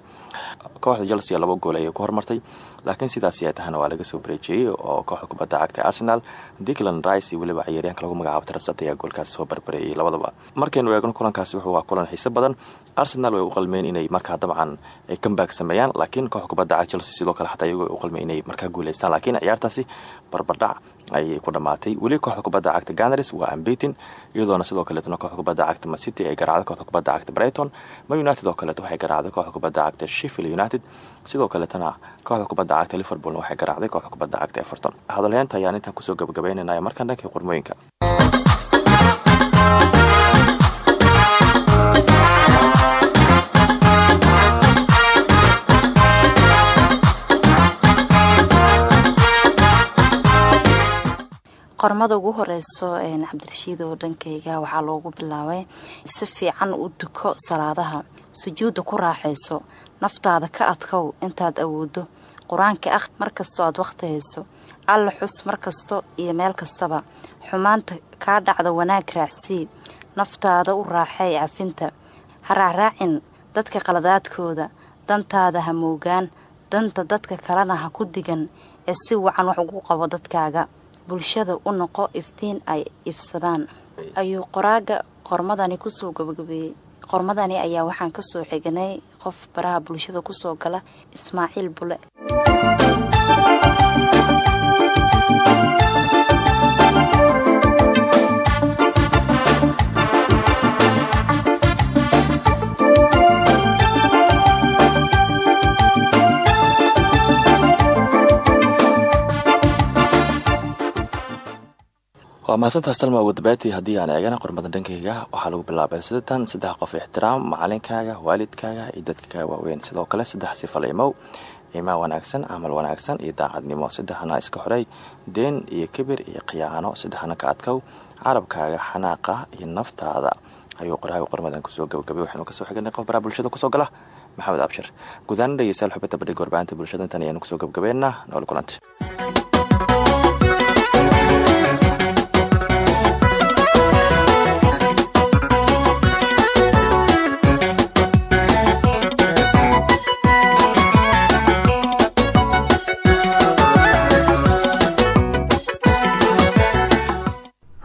Kooxda chelsea laba gool ayay ku hormartay laakiin sidaasi ay tahana waa laga soo bareejiyey oo kooxda kubadda cagta arsenal diclan rice iyo weliba ciyaaryaanka lagu magacaabo trasat ayaa goolkaasi soo barbareeyay labadaba. Markaynu eegno kulankaasi wuxuu waa kulan xiiso badan. Arsenal way u qalmeen inay markaa dabcan ay comeback sameeyaan laakiin kooxda kubadda cagta chelsea sidoo kale xataa iyago u qalmeen inay markaa guuleystaan laakiin ciyaartaasi barbardhac ayay ku dhamaatay. Weli kooxda kubadda cagta ganars waa ambetin iyadoona sidoo kaleetna kooxda kubadda cagta macity ay garaacday kooxda kubadda cagta brighton. Ma united oo kaleeto waxay garaacday kooxda kubadda cagta sheffield united. Sidoo kaleetana kooxda kubadda cagta liverpoolna waxay garaacday kooxda kubadda cagta everton. Hadalheynta ayaan intaan ku soo gabagabeynanaya markaan dhankii qormooyinka qormada ugu horeyso cabdirashiid oo dhankayga waxaa loogu bilaabay si fiican u duko salaadaha sujuudda ku raaxayso naftaada ka adkow intaad awoodo qur'aanka akh markastoo aad wakhti hayso alla xus markasto iyo meel kastaba xumaanta kaa dhacda wanaag raacsii naftaada u raaxay cafinta ha raacraacin dadka qaladaadkooda dantaada ha moogaan danta dadka kalena ha ku digan ee si wacan wax ugu qabo dadkaaga bulshada u noqo iftiin ay ifsadaan ayuu qoraaga qormadani ku soo gabagabeeyey qormadani ayaa waxaan ka soo xiganay qof baraha bulshada ku soo gala ismaaciil bule waa mahadsantaa salma wadabaatii haddii aan eegana qormada dhankayga waxaa lagu bilaabay sidatan saddex qof ixtiraam macalinkaaga waalidkaaga iyo dadka kaa waaweyn. Sidoo kale saddex sifalimow imaan wanaagsan camal wanaagsan iyo daacadnimo. Saddexna iska xorey deen iyo kibir iyo khiyaano. Saddexna ka adkow carabkaaga xanaaqa iyo naftaada. Ayuu qoraaga qormadan ku soo gabagabay. Waxaynu ka soo xiganay qof baraa bulshada ku soo gala. Maxamed abshir gudaana dhegeystayaal xubinta badhiga warbaahinta bulshada intan ayaanu ku soo gabagabeynaa. Nool kulanti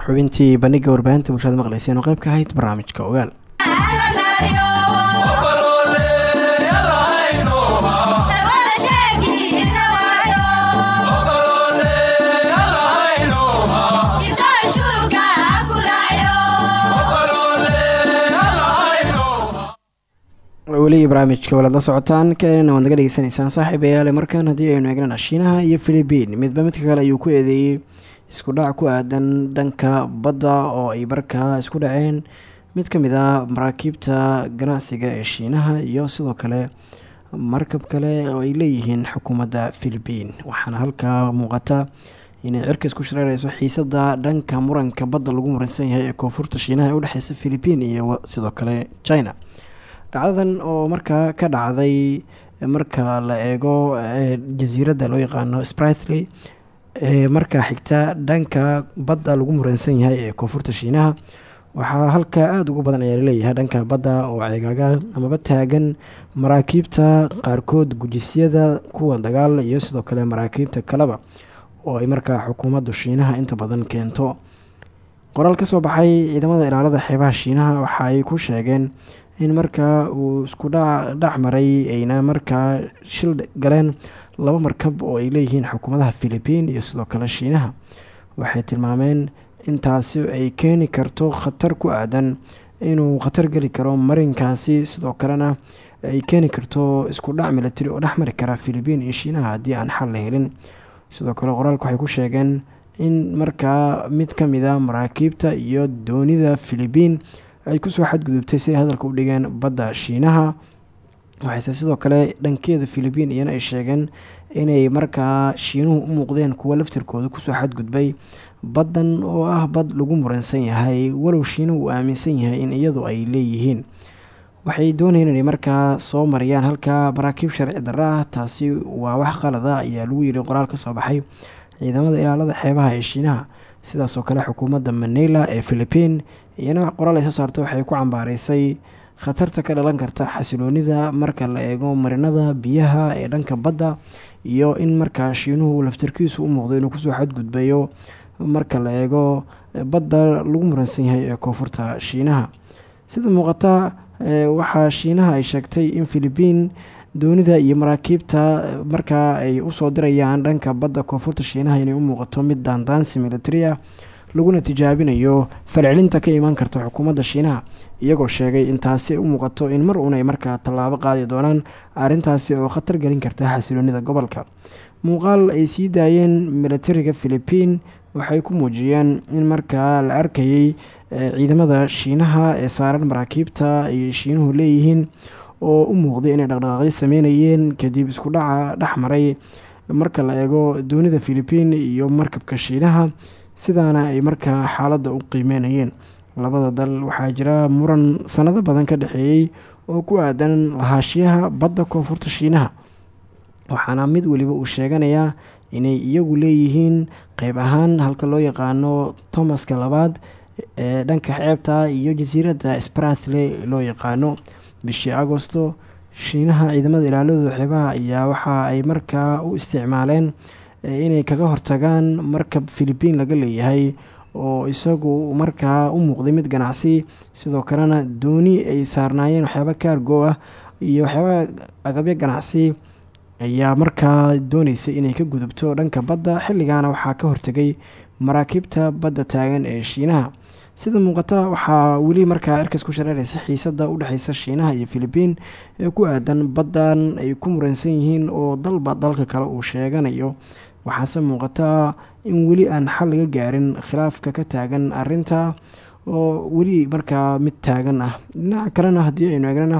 xubintii bandhiga warbaahinta bulshada maqlayseen oo qayb ka ahayd barnaamijka ogaal. Weli barnaamijka walaad la socotaan keenana waad naga dhegeysanaysaan saaxiib ayaale markan haddii aynu eegnana shiinaha iyo philibiin midba midka kale ayuu ku eedeeyey isku dhac ku aadan dhanka badda oo ay markaa isku dhaceen. Mid ka mid ah maraakiibta ganacsiga ee shiinaha iyo sidoo kale markab kale oo ay leeyihiin xukuumadda philibiin waxaana halkaa muuqata inay cirka isku shareereyso xiisada dhanka muranka badda lagu muransan yahay ee koonfurta shiinaha ee udhexeysa philibiin iyo sidoo kale china. Dhacdadan oo markaa ka dhacday marka la eego jasiiradda loo yaqaano sprithly ee markaa xigta dhanka badda lagu muransan yahay ee koonfurta shiinaha waxaa halkaa aada ugu badan ayaa la leeyahay dhanka badda oo ceegaaga amaba taagan maraakiibta qaarkood gujisyada kuwa dagaal iyo sidoo kale maraakiibta kaleba oo ay markaa xukuumadda shiinaha inta badan keento. Qoraal ka soo baxay ciidamada ilaalada xeebaha shiinaha waxa ay ku sheegeen in markaa uu isku dhex maray ayna markaa shil galeen laba markab oo ay leeyihiin xukuumadaha philibiin iyo sidoo kale shiinaha waxay tilmaameen intaasi ay keeni karto khatar ku aadan inuu khatar geli karo marinkaasi. Sidoo kalena ay keeni karto isku dhac milatari oo dhexmari kara philibiin iyo shiinaha haddii aan xal la helin. Sidoo kale qoraalka waxay ku sheegeen in markaa mid ka mid a maraakiibta iyo doonida philibiin ay ku soo xadgudubtay siday hadalka u dhigeen badda shiinaha waxayse sidoo kale dhankeeda philibiin iyana ay sheegeen inay markaa shiinuhu u muuqdeen kuwo laftirkooda ku soo xadgudbay baddan oo ah bad lagu muransan yahay walow shiinuhu uu aaminsan yahay in iyadu ay leeyihiin. Waxay doonayeen inay markaa soo mariyaan halka maraakiib sharci darra ah taasi waa wax qalada ayaa lagu yiri qoraal ka soo baxay ciidamada ilaalada xeebaha ee shiinaha. Sidaasoo kale xukuumadda manila ee philipiin iyana qoraal ay soo saartay waxay ku cambaaraysay khatarta ka dhalan karta xasiloonida marka la eego marinada biyaha ee dhanka badda iyo in markaa shiinuhu laftarkiisu u muuqdo inuu ku soo xadgudbayo marka la eego badda lagu muransan yahay ee koonfurta shiinaha. Sida muuqata waxaa shiinaha ay sheegtay in philibiin doonida iyo maraakiibta markaa ay u soo dirayaan dhanka badda koonfurta shiinaha inay u muuqato mid daandaansi militari ah laguna tijaabinayo falcelinta ka imaan karta xukuumadda shiinaha iyagoo sheegay in taasi u muuqato in mar uun ay markaa tallaabo qaadi doonaan arrintaasi oo khatar gelin karta xasiloonida gobolka. Muuqaal ay sii daayeen militariga philibiin waxay ku muujiyeen in markaa la arkayay ciidamada shiinaha ee saaran maraakiibta ay shiinuhu leeyihiin oo u muuqday inay dhaqdhaqaaqyo sameynayeen kadib isku dhaca dhex maray marka la eego doonida philibiin iyo markabka shiinaha sidaana ay markaa xaaladda u qiimeynayeen. Labada dal waxaa jira muran sanado badan ka dhexeeyey oo ku aadan lahaashiyaha badda koonfurta shiinaha. Waxaana mid weliba uu sheeganayaa inay iyagu leeyihiin qeyb ahaan halka loo yaqaano thomaska labaad ee dhanka xeebta iyo jasiiradda spratley loo yaqaano. Bishii agosto shiinaha ciidamada ilaaladooda xeebaha ayaa waxa ay markaa u isticmaaleen inay kaga hortagaan markab philibiin laga leeyahay oo isagu markaa u muuqday mid ganacsi. Sidoo kalena dooni ay saarnaayeen waxyaaba kaargo ah iyo waxyaaba agabyo ganacsi. Ayaa markaa dooneysay inay ka gudubto dhanka badda xilligaana waxaa ka hortegay maraakiibta badda taagan ee shiinaha. Sida muuqata waxaa weli markaa cirkas ku shareeraysa xiisada udhexeysa shiinaha iyo philibiin ee ku aadan baddan ay ku muransan yihiin oo dalba dalka kale uu sheeganayo waxaase muuqata in weli aan xal laga gaarin khilaafka ka taagan arinta oo weli markaa mid taagan ah. Dhinaca kalena haddii aynu eegnana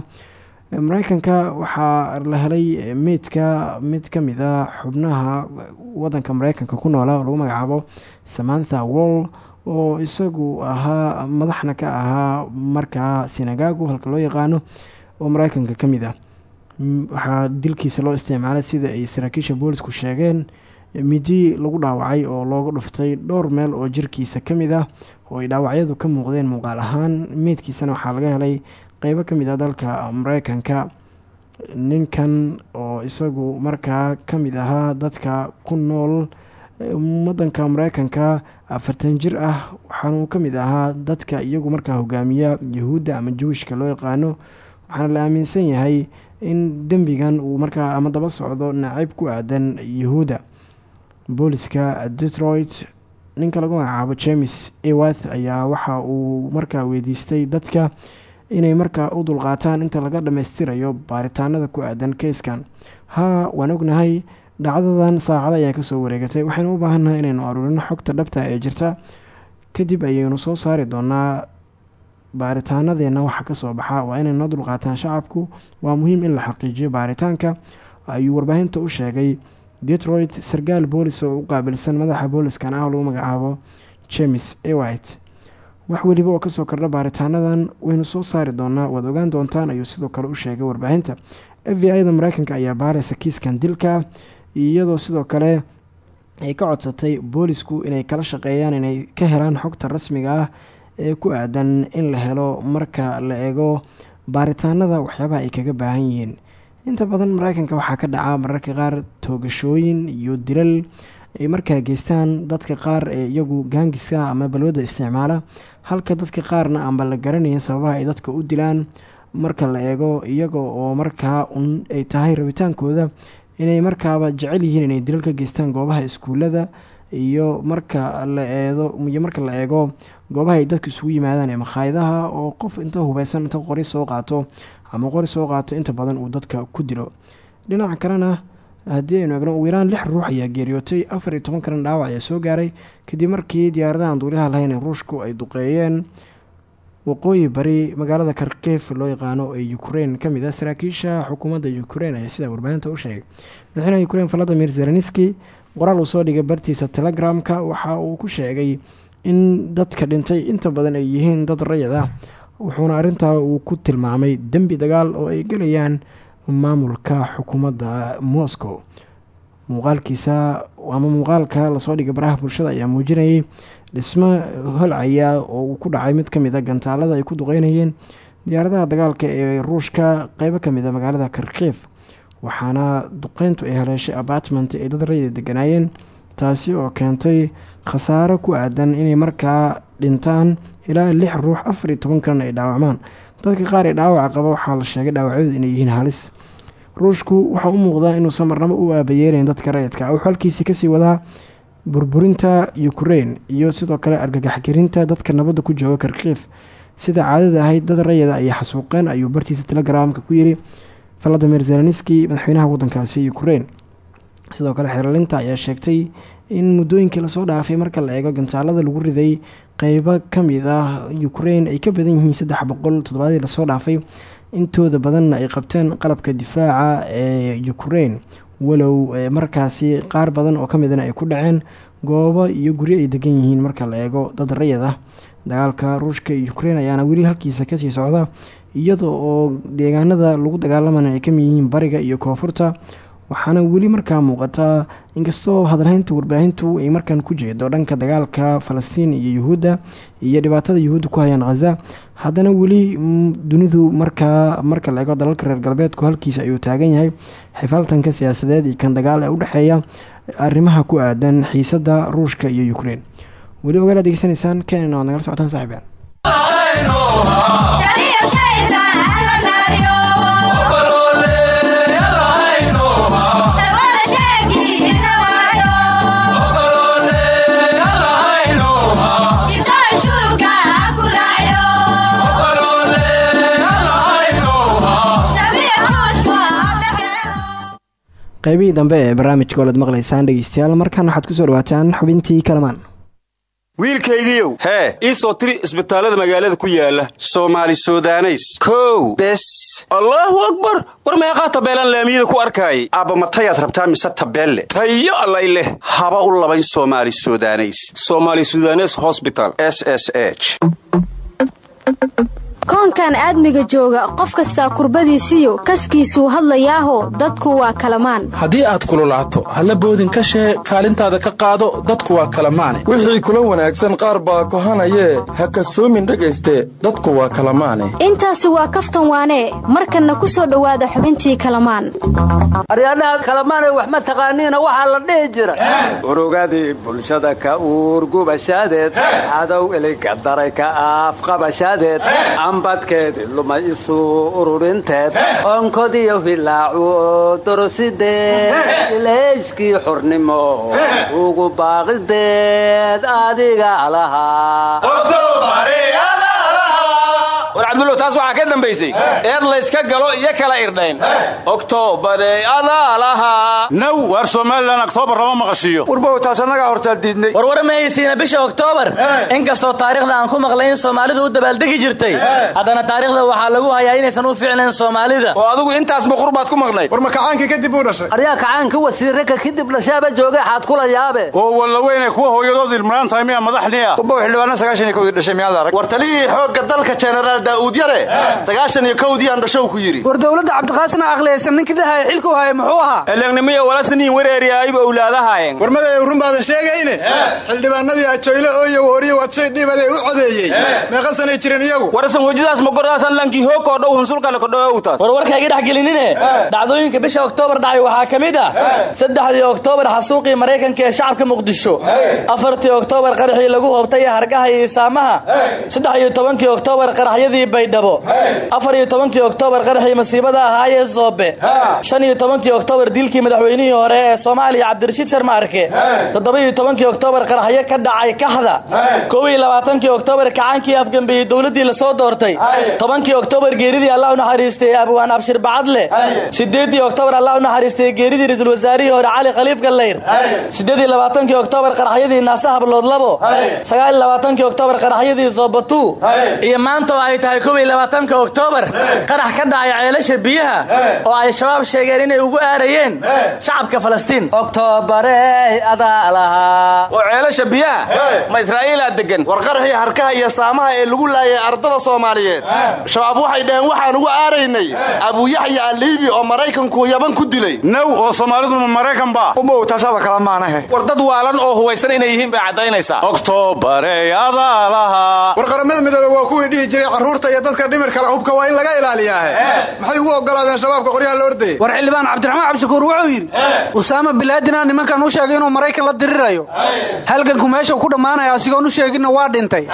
mareykanka waxaa la helay meydka mid ka mid a xubnaha wadanka mareykanka ku noola oo lagu magacaabo samantha wall oo isagu ahaa madaxna ka ahaa markaa sinagago halka loo yaqaano oo mareykanka ka mid ah. Waxaa dilkiisa loo isticmaalay sida ay saraakiisha boolisku sheegeen midi lagu dhaawacay oo looga dhuftay dhowr meel oo jirkiisa ka mid ah oo ay dhaawacyadu ka muuqdeen muuqaal ahaan. Meydkiisana waxaa laga helay qeybo ka mid ah dalka mareykanka. Ninkan oo isagu markaa ka mid ahaa dadka ku nool wadanka mareykanka afartan jir ah. Waxaanuu ka mid ahaa dadka iyagu markaa hogaamiya yahuudda ama jawishka loo yaqaano. Waxaana la aaminsan yahay in dembigan uu markaa ama daba socdo nacayb ku aadan yahuudda booliska detroit. Ninka lagu magacaabo james ewath ayaa waxa uu markaa weydiistay dadka inay markaa u dulqaataan inta laga dhammaystirayo baaritaanada ku aadan keyskan. Haa waan ognahay dhacdadan saacada ayaa ka soo wareegatay. Waxaynu u baahannahay inaynu aruurino xogta dhabta ee jirta. Kadib ayaynu soo saari doonaa baaritaanadeenna waxa ka soo baxa. Waa inay noo dulqaataan shacabku. Waa muhiim in la xaqiijiyo baaritaanka ayuu warbaahinta u sheegay detroit sarkaal boolis oo u qaabilsan madaxa booliskan ah oo lagu magacaabo james ewit wax weliba oo ka soo kordha baaritaanadan waynu soo saari doonaa. Waad ogaan doontaan ayuu sidoo kale u sheegay warbaahinta. F b i da mareykanka ayaa baaraysa kiiskan dilka iyadoo sidoo kale ay ka codsatay boolisku inay kala shaqeeyaan inay ka helaan xogta rasmiga ah ee ku aadan in la helo marka la eego baaritaanada waxyaabaha ay kaga baahan yihiin inta badan mareykanka waxaa ka dhaca mararka qaar toogashooyin iyo dilal ay markaa geystaan. Dadka qaar ee iyagu gaangiska ama balwadda isticmaala halka dadka qaarna aanba la garanayn sababaha ay dadka u dilaan. Marka la eego iyaga oo markaa un ay tahay rabitaankooda inay markaaba jecel yihiin inay dilal ka geystaan goobaha iskuulada iyo marka la eedo iyo marka la eego goobaha ay dadku isugu yimaadaan ee makhaayadaha oo qof inta hubeysan inta qori soo qaato ama qori soo qaato inta badan uu dadka ku dilo. Dhinaca kalena haddii aynu eegno yaraan lix ruux ayaa geeriyootay afar iyo toban kalan dhaawac ayaa soo gaaray kadib markii diyaaradahan duuliyaha lahayn ee ruushku ay duqeeyeen. Waqooyi bari magaalada karkef loo yaqaano ee ukrein ka mid ah saraakiisha xukuumadda ukrein ayaa sidaa warbaahinta u sheegay. Madaxweynaha ukrein valadimir zelenski qoraal uu soo dhigay bartiisa telegramka waxa uu ku sheegay in dadka dhintay inta badan ay yihiin dad rayad ah wuxuuna arrintaa uu ku tilmaamay dembi dagaal oo ay gelayaan maamulka xukuumadda moscow. Muuqaalkiisa ama muuqaalka la soo dhigay baraha bulshada ayaa muujinayay dhismo holcaya oo uu ku dhacay mid ka mid a gantaalada ay ku duqeynayeen diyaaradaha dagaalka ee ruushka qeybo ka mid a magaalada karkif waxaana duqeyntu ay haleeshay apartment ay dad rayida deganaayeen taasi oo keentay khasaaro ku aadan inay markaa dhintaan ilaa lix ruux afar iyo toban kalena ay dhaawacmaan. Dadka qaar ee dhaawaca qaba waxaa la sheegay dhaawacyadu inay yihiin halis. Ruushku waxaa u muuqdaa inuusan marnabo u aabayeelayn dadka rayidka wuxuu halkiisii ka sii wadaa burburinta ukrein iyo sidoo kale argagaxgelinta dadka nabadda ku jooga karkiif sida caadada ahayd dad rayada ayaa xasuuqeen ayuu bartiisa telegramka ku yiri valadimir zelenski madaxweynaha wadankaasi ukrein sidoo kale xeerlinta ayaa sheegtay in muddooyinkii la soo dhaafay marka la eego gantaalada lagu riday qeybo ka mid ah ukrein ay ka badan yihiin saddex boqol toddobaadii la soo dhaafay. Intooda badanna ay qabteen qalabka difaaca ee ukrein walow markaasi qaar badan oo kamidana ay ku dhaceen goobo iyo guryo ay degan yihiin marka la eego dad rayad ah dagaalka ruushka iyo ukrein ayaana weli halkiisa ka sii socda iyada oo deegaanada lagu dagaalamana ay ka mid yihiin bariga iyo koonfurta waxaana weli markaa muuqataa inkastoo hadalhaynta warbaahintu ay markan ku jeedo dhanka dagaalka falastiin iyo yuhuudda iyo dhibaatada yuhuudda ku hayaan khaza haddana weli dunidu markaa marka la eego dalalka reer galbeedku halkiisa ayuu taagan yahay xifaaltanka siyaasadeed iyo kan dagaal ee u dhexeeya arrimaha ku aadan xiisadda ruushka iyo ukrein weli ogaala degeysanaysaan kenina waad nagala socotaan saaxiibyaal qaybihii dambe ee barnaamijka olad maqlaysaan dhegeystayaal markan waxaad ku soo dhawaataan xubintii kalamaan. Wiilkaygiiow hee. ii soo tiri isbitaallada magaalada ku yaalla soomaali sudaneys. Kow. Bes. Allaahu akbar! War meeqaa tabeelaan laamiyada ku arkaayay aabba matayaad rabtaa mise tabeelle? Tayo allay leh. Haba u labayn soomaali sudaneys. Somaali sudanes hosbital s s h koonkan aadmiga jooga qof kastaa kurbadiisiyo kaskiisuu hadlayaaho dadku waa kalamaan. Haddii aad kululaato halla boodin ka shee kaalintaada ka qaado dadku waa kalamaane wixii kula wanaagsan qaar baa kohanayee ha kasoomin dhegayste dadku waa kalamaane intaasi waa kaftan waanee markanna ku soo dhowaada xubintii kalamaan. Aryadhaha kalamaanay wax ma taqaaniina waxaa la dhihi jira. Urugadii bulshada ka uurgubashaadeed cadow iliga daray ka aafqabashaadeed ambadkeedi lumay isu ururinteed onkodiyo hilaacu dorosideed ilayskii xurnimo ugu baaqideed adiga lahaa war cabdulow taas waxaa ka dambaysay eed layska galo iyo kala irdhayn. Oktoobarey adaalahaa naw waar somalilan oktoobar lama maqashiiyo warbow taas annagaa hortaa diidnay. Warwar ma haysiina bisha oktoobar inkastoo taarikhda aan ku maqlay in soomaalidu u dabaaldegi jirtay. Haddana taarikhda waxaa lagu hayaa inaysan u fiicnayn soomaalida. Oo adigu intaas buqur baad ku maqnayd war ma kacaankii kadib uu dhashay? Aryaa kacaanka wasiirraka kadib dhashaaba jooga xaad kula yaabe oo wallaweyne kuwa hooyadood ilmaraan tahay miya madaxniya warbow xildhibaana sagaashan iyo kowdii dhashay miyaad arag. War talihii xoogga dalka jenaraal daa'uud yare? Sagaashan iyo kowdii aan dhashow ku yidhi. War dowladda cabdiqaasim aqliyaysan ninkii dhahaya xilkuu haya muxuu ahaa? Elegnimiyo walasniin wereeriyaayba owlaadahaayeen warmaday run baadan sheegayne? Xildhibaanadii ajoyle ooyo wariyo wadshay dhiibadee u codeeyey. Meeqa sanay jireen iyagu. Warsan wejadaas magoraasan lankii hoogoo dhow hunsulkale kodhowowtaas warwarka iga dhex gelinine? Dhacdooyinka bisha oktoobar dhacay waxaa ka mid ah saddexdii oktoobar xasuuqii maraykanka ee shacabka muqdisho. Afartii oktoobar qaraxii lagu hoobtay hargaha iyo isaamaha saddex iyo tobankii oktoobar qaraxyadii magaaladii baydhabo. Afar iyo tobankii oktoobar qaraxii masiibada ahaayee soobe shan iyo tobankii oktoobar dilkii madaxweynihii hore ee soomaaliya cabdirashiid sharma arke. Toddoba-iyo tobankii oktoobar qaraxyo ka dhacay kaxda kow iyo labaatankii oktoobar kacaankii afgambiyey dowladdii la soo doortay. Tobankii oktoobar geeridii allah u naxariistay abwaan abshir bacadle. Sideedii oktoobar allah u naxariistay geeridii ra'iisul wasaarihii hore cali khaliif gallayr. Sideed iyo labaatankii oktoobar qaraxyadii naase hablood labo sagaal iyo labaatankii oktoobar qaraxyadii zoobatuu iyo maanta ay tahay oktoobar qarax ka dhacay ceelasha biyaha oo ay shabaab sheegeen inay ugu aarayeen shacabka falastiin. Oktoobarey adaa lahaa oo ceelasha biyaha? Ma israa'iilaa degan war qaraxii harkaha iyo saamaha ee lagu laayay ardada soomaaliyeed. Shabaab waxay dhaheen waxaan ugu aaraynay. Abuuyaxya aliibi oo maraykanku yaban ku dilay. Naw oo soomaalidu ma maraykan ba. Umow taasaba kala maanahe war dad waalan oo hubaysan inay yihiin bay caddaynaysaa oktoobarey adaa lahaa war qaramada midoobey waa kuwii dhihi jiray carruurta iyo dadka dhimir kale hubka waa in laga ilaaliyaahe maxay ugu ogolaadeen shabaabka qoryaha la ordayay? War xildhibaan cabdiraxmaan cabdishakuur wuxuu yidhi usaama bilaadina nimankan u sheegay inuu maraykan la dirirayo. Halganku meeshau ku dhammaanaya asigoon u sheeginna waa dhintay.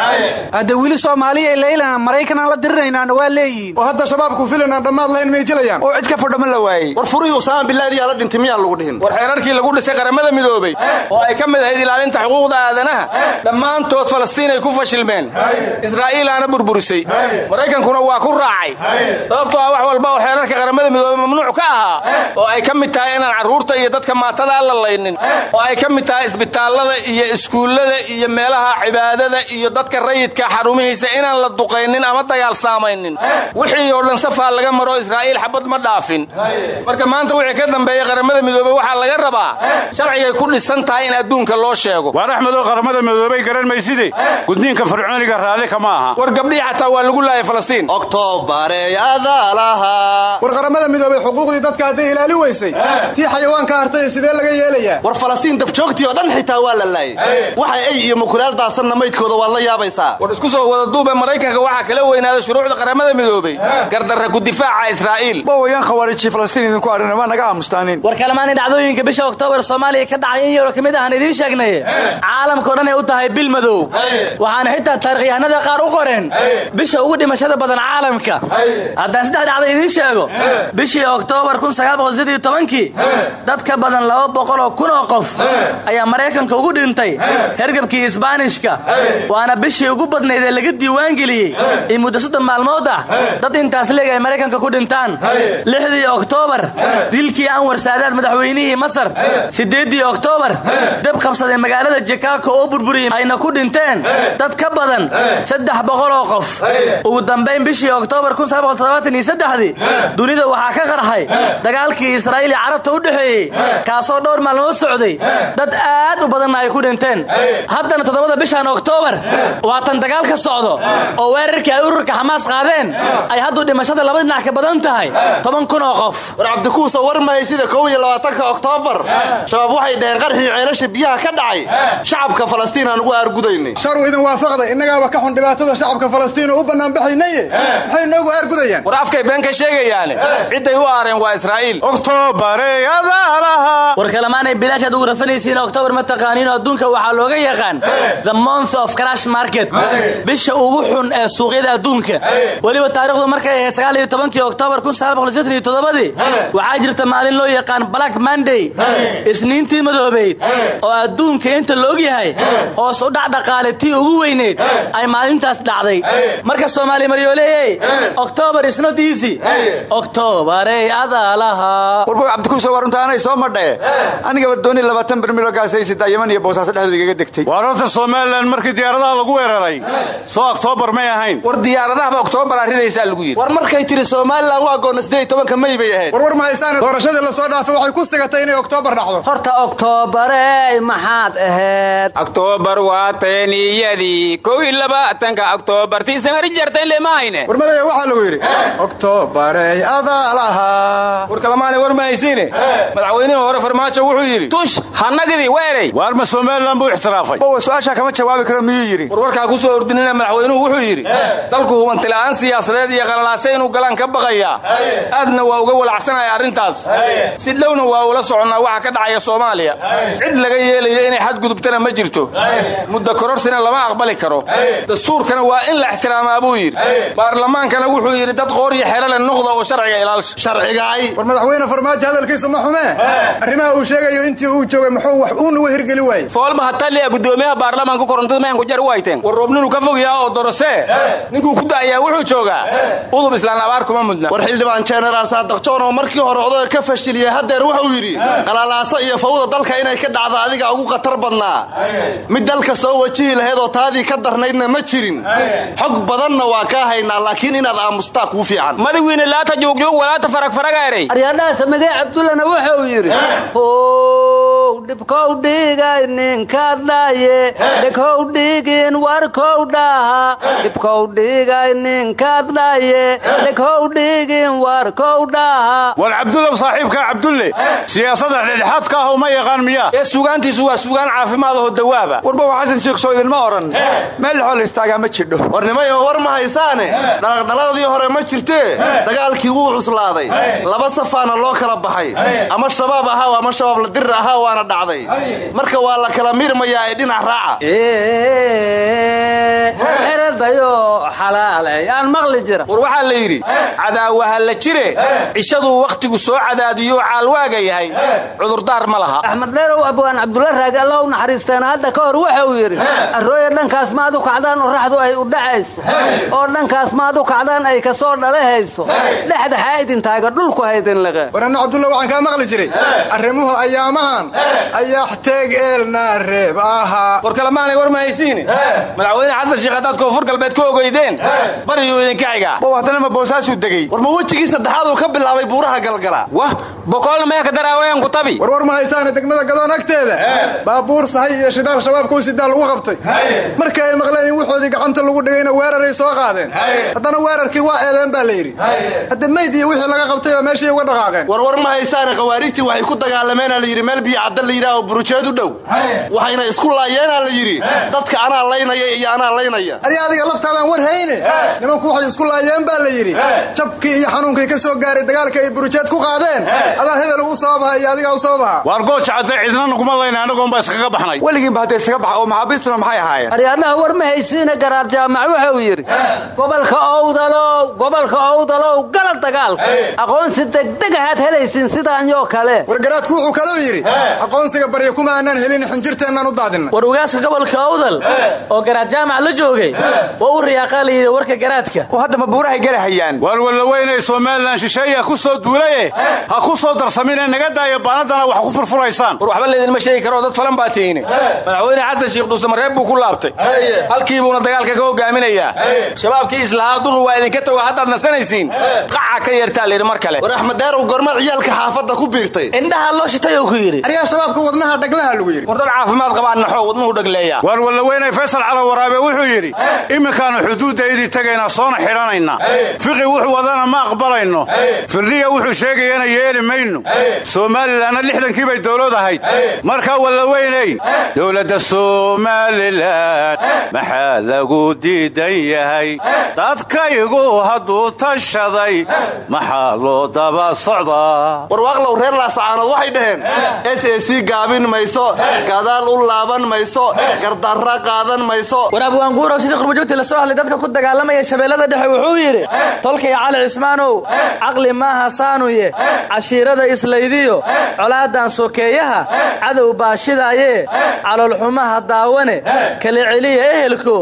Hadde wili soomaaliya leylan maraykanaan la diriraynaana waa leeyihiin. Oo hadda shabaabku filan aan dhammaad lahayn may jilayaan? Oo cid ka fadhama la waayey war furihii usaama bilaadiyaa la dhintay miyaan lagu dhihin? War xeerarkii lagu dhisay qaramada midoobey oo ay ka mid ahayd ilaalinta xuquuqda aadanaha dhammaantood falastiin ay ku fashilmeen. Israa'iilaana burburisay maraykankuna waa ku raacay. Sababtoo ah wax walba oo xeerarka qaramada midoobey mamnuuc ka ahaa oo ay ka mid tahay inaan carruurta iyo dadka maatadaa la laynin oo ay ka mid tahay isbitaallada iyo iskuullada iyo meelaha cibaadada iyo dadka rayidka xarumihiisa inaan la duqaynin ama dagaal saamaynin. Wixii oo dhan safaa laga maro israa'iil xabad ma dhaafin. Marka maanta wixii ka dambeeya qaramada midoobey waxaa laga rabaa sharcigay ku dhisan tahay in adduunka loo sheego. Waar axmedoo qaramada midoobey garan mayside. Gudniinka fircooniga raalli kama aha. War gabdhihii xataa waa lagu laayay falastiin. War qaramada midoobey xuquuqdii dadka hadday ilaali weysay. Tii xayawaanka hartay sidee laga yeelayaa war falastiin dabjoogtii oo dhan xitaa waa la laayay waxa ay iyo mukulaal daadsanna maydkooda waad la yaabaysaa. War isku soo wada duube maraykanka waxaa kala weynaaday shuruucda qaramada midoobey gardarra ku difaaca israa'iil. Bawayaan khawaarijii falastiin idinku arrin waa naga aamustaaniin. War kalemaani dhacdooyinka bisha oktoobar soomaaliya ka dhacay in yaro ka mid ahaan idiin sheegnay. Caalamkao dhan ay u tahay bil madow. Waxaana xitaa taarikhyahanada qaar u qoreen bisha ugu dhimashada badan caalamka. Haddaan saddex dhacda idiin sheego bishii oktoobar dad ka badan oo qof ayaa maraykanka ugu dhintay hergabkii isbaanishka. Waana bishii ugu badnayd ee laga diiwaangeliyey. In muddo soddon maalmood ah dad intaas leeg ay maraykanka ku dhintaan. Lixdii oktoobar dilkii anwar saadaad madaxweynihii masar. Siddeeddii oktoobar dab qabsaday magaalada jikaako oo burburiyey ayna ku dhinteen. Dad ka badan saddex boqoloo qof ugu dambayn bishii oktoobar dunida waxaa ka qarxay dagaalkii israa'iil iyo carabta u dhexeeyey. Kaasoo dhowr maalmood socday. Dad aad u badanna ay ku dhinteen. Haddana toddobada bishan oktoobar waatan dagaal ka socdo oo weerarkii ay ururka xamaas qaadeen ay hadduu dhimashada laba dhinac ka badan tahay toban kun oo qof. War cabdikuusa war mahay sida kow iyo labaatanka oktoobar. Shabaab waxay dhaheen qarxii ceelasha biyaha ka dhacay. Shacabka falastiin aan ugu aargudaynay sharu idin waafaqday innagaaba ka xun dhibaatada shacabka falastiin oo u bannaanbaxaynaye maxay noogu aargudayaan war afkay been ka sheegayaane cidday u aareen waa israa'iil. War kalemaanay bilaashaad ugu rafanaysiin oktoobar ma taqaaniinoo adduunka waxaa looga yaqaan the month of crash market. Bisha ugu xun ee suuqyada adduunka. Weliba taarikhdu markay ahayd sagaaliyo tobankii oktoobar dii waxaa jirta maalin loo yaqaan black monday. Isniintii madoobayd oo adduunka inta la og yahay hoos u dhacdhaqaale tii ugu weyneyd ay maalintaas dhacday. Marka soomaali maryooleyey oktoobar isnot easy. Oktoobarey adaalaha warboy cabdikuuso waa runtaanay soo madhae anigaba dooni labaatan bermilo gaasaysitaa yaman iyo boosaaso dhexdooda igaga degtay. Waar horta somalilan markii diyaaradaha lagu weeraray. Soo oktoobar may ahayn. War diyaaradahaba oktoobaraa ridaysaa lagu yidhi. War markay tiri somalilan waa goonna sideed tobanka may bay ahayd. Warwar mahaysaane doorashadii la soo dhaafay waxay ku sigatay inay oktoobar dhacdo. Horta oktoobarey maxaad ahayd oktoobar waa teeniyadii kow iyo labaatanka jartayn leemahayne war madaya waxaa lagu yidhi oktoobarey adaalaha. War kalamaanay war mahaysiine. Madaxweynihii hore farmaajo wuxuu yidhi tush hanagidii weerey waar ma somalilan buu ixtiraafay. Bowa su'aashaa kama jawaabi karo miyuu yidhi. War warkaa ku soo ordinina madaxweynuhu wuxuu yidhi dalku hubantila'aan siyaasadeed iyo qalalaase inuu galaan ka baqayaa. Aadna waa uga walacsanaya arrintaas. Si dhowna waa ula soconnaa waxa ka dhacaya soomaaliya. Cid laga yeelayo inay xadgudubtana ma jirto. Muddo kororsina lama aqbali karo. Dastuurkana waa in la ixtiraamaa buu yidhi. Baarlamaankana wuxuu yidhi dad qoor iyo xelale noqda oo sharciga ilaalsha sharcigaay war madaxweyne farmaajo hadalkiisu ma xumee? Arrimaha uu sheegayo intii uu joogay muxuu wax uun uga hirgeli waayey? Foolma hataliya gudoomiyaha baarlamaanka korontada mayan ku jar wayteen war roobninu ka fogyaa oo dorosee ninkuu ku da'ayaa wuxuu joogaa. Udub islaan abaar kuma mudna. War xildhibaan jenaraal saadaqjoon oo markii hore odaga ka fashiliyey haddeer wuxuu yidhi qalalaasa iyo fawda dalka inay ka dhacdo adiga ugu khatar badnaa. Mid dalka soo wajihi lahayd oo taadii ka darnaydna ma jirin. Xog badanna waa kaa haynaa laakiin inaad aamustaa kuu fiican. Madawiine laata juugjug walaata faragfaragaaray aryadhaha samigay cabdullana wuxuu yidhi how dhibkow dhigay ninkaad dhaaye dheghow dhigin warkow dhaha dhibkow dhigay ninkaad dhaaye dheghow dhigin warkow dhaha war cabdulow saaxiibkaa cabdulle. Siyaasada dhexdhexaadka ah uma yaqaan miyaa ee sugaantiisu waa sugaan caafimaad oo dawaaba. Warba waa xasan sheekh soo idinma odhan meel xool istaagaa ma jidho. Warnimayo war ma haysaane dhalaqdhaladii hore ma jirtee? Dagaalkii wuu cuslaaday. Laba safaana loo kala baxay. Ama shabaab ahaa ama shabaab la dirir ahaa waana dhacday. Marka waa la kala miirmayaa ee dhinac raaca. Eradayo xalaalay aan maqli jira. War waxaa la yidhi cadaawaha la jire. Cishaduu wakhtigu soo cadaadiyuu caalwaaga yahay. Cudurdaar ma laha. Axmed dheerow abwaan cabdulla raagi alla u naxariisteena hadda ka hor wuxuu yidhi arrooya dhankaas maad u kacdaan oraxdu ay u dhacayso oo dhankaas maad u kacdaan ay ka soo dhalahayso dhexdhexaa idintaaga dhulku haydin liqe war anna cabdulla waxaan kaa maqli jiray. Arrimuhu ayaamahan ayaxteeg eelna reeb ahaa war kalemaanay war ma haysiine madaxweyne xasan sheekh haddaad koonfur galbeed ku ogeydeen bariyuu idinka xigaa. Bow haddana ma boosaasuu degey war ma wejigii saddexaad uu ka bilaabay buuraha galgala? Wah bokoolna maya ka daraawayan ku tabi. War war ma haysaane degmada gadoon agteeda? Baabuur sahay iyo shidaal shabaabka u sidaa lagu qabtay? Markii ay maqleen in wuxoodii gacanta lagu dhigayna weeraray soo qaadeen. Haddana weerarkii waa eedeen baa la yidhi. Hadda mayd iyo wixii laga qabtay baa meeshii uga dhaqaaqeen. War war ma haysaane khawaarijtii waxay ku dagaalameenaa la yidhi meel biyo cadda la yidhaah oo burujeed u dhow. Waxayna isku laayeenaa la yidhi. Dadka anaa laynaya iyo anaa laynaya. Ari adiga laftaadaan war hayne. Nimanku waxay isku laayeen baa la yidhi. Jabkii iyo xanuunkii ka soo gaaray dagaalka ay burujeed ku qaadeen. Adaa hebel u sababaha iyo adigaa u sababaha waar gooja cadday cidna naguma layna annagoonbaa iskaga baxnay. Weligiinba hadday isaga baxa oo maxaabiistuna maxay ahaayeen? Aryaadhaha war ma haysiina garaar jaamac wuxuu yidhi gobolka owdalow gobolka owdalow gala dagaalka aqoonsi degdeg ahaad helaysiin sidaanyoo kale. Wargaraadku wuxuu kaloo yidhi aqoonsiga barya kuma aanaan helin xinjirteennaan u daadinna war gobolka owdal oo garaad jaamac la joogay waa u riyaaqaa la yidhi warka garaadka. Oo hadda ma buurahay gala hayaan. Waar wallaweynay somalilan shisheeya ku soo duulaye ha ku soo darsaminee naga daayo baanadana wax ku furfuraysaan war waxba laydinma sheegi karo dad falan baa tiini madaxweyne xasan sheekh dhuusamareeb buu ku laabtay. Halkii buuna dagaalka ka hogaaminayaa shabaabkii islahaa duqi waa idinka tago haddaad nasanaysiin. Qaca ka yeertaa layidhi mar kale. War axmed daarow gormaad ciyaalka xaafadda ku biirtay. Indhaha loo shitay oo ku yidhi. Aryaa shabaabka wadnaha dhaglaha lagu yidhi. War dad caafimaad qabaan naxoo wadnuhu dhagleeya. Waar wallaweynay faysal cala waraabe wuxuu yidhi iminkaannu xuduudda idii tegaynaa soona xidhanaynaa fiqi wuxuu wadana ma aqbalayno. Firdhiya wuxuu sheegayana yeeli mayno. Somalilanna lixdankii bay dowlad ahayd. Markaa wallaweynay dowladda somalilan maxaa lagu diidan yahay dadkaygu hadduu tashaday maxaa loo daba socdaa warwaaqlow reer laasacaanood waxay dhaheen s a c gaabin mayso gadaal u laaban mayso gardarra qaadan mayso. War abwaanguurow sidii qurbajoogti la soo hadlay dadka ku dagaalamaya shabeellada dhexe wuxuu yidhi tolkaya cali cismaanow caqli maaha saanuye cashiirada islaydiyo colaadan sokeeyaha cadow baashidaaye caloolxumaha daawane kala celiya ehelko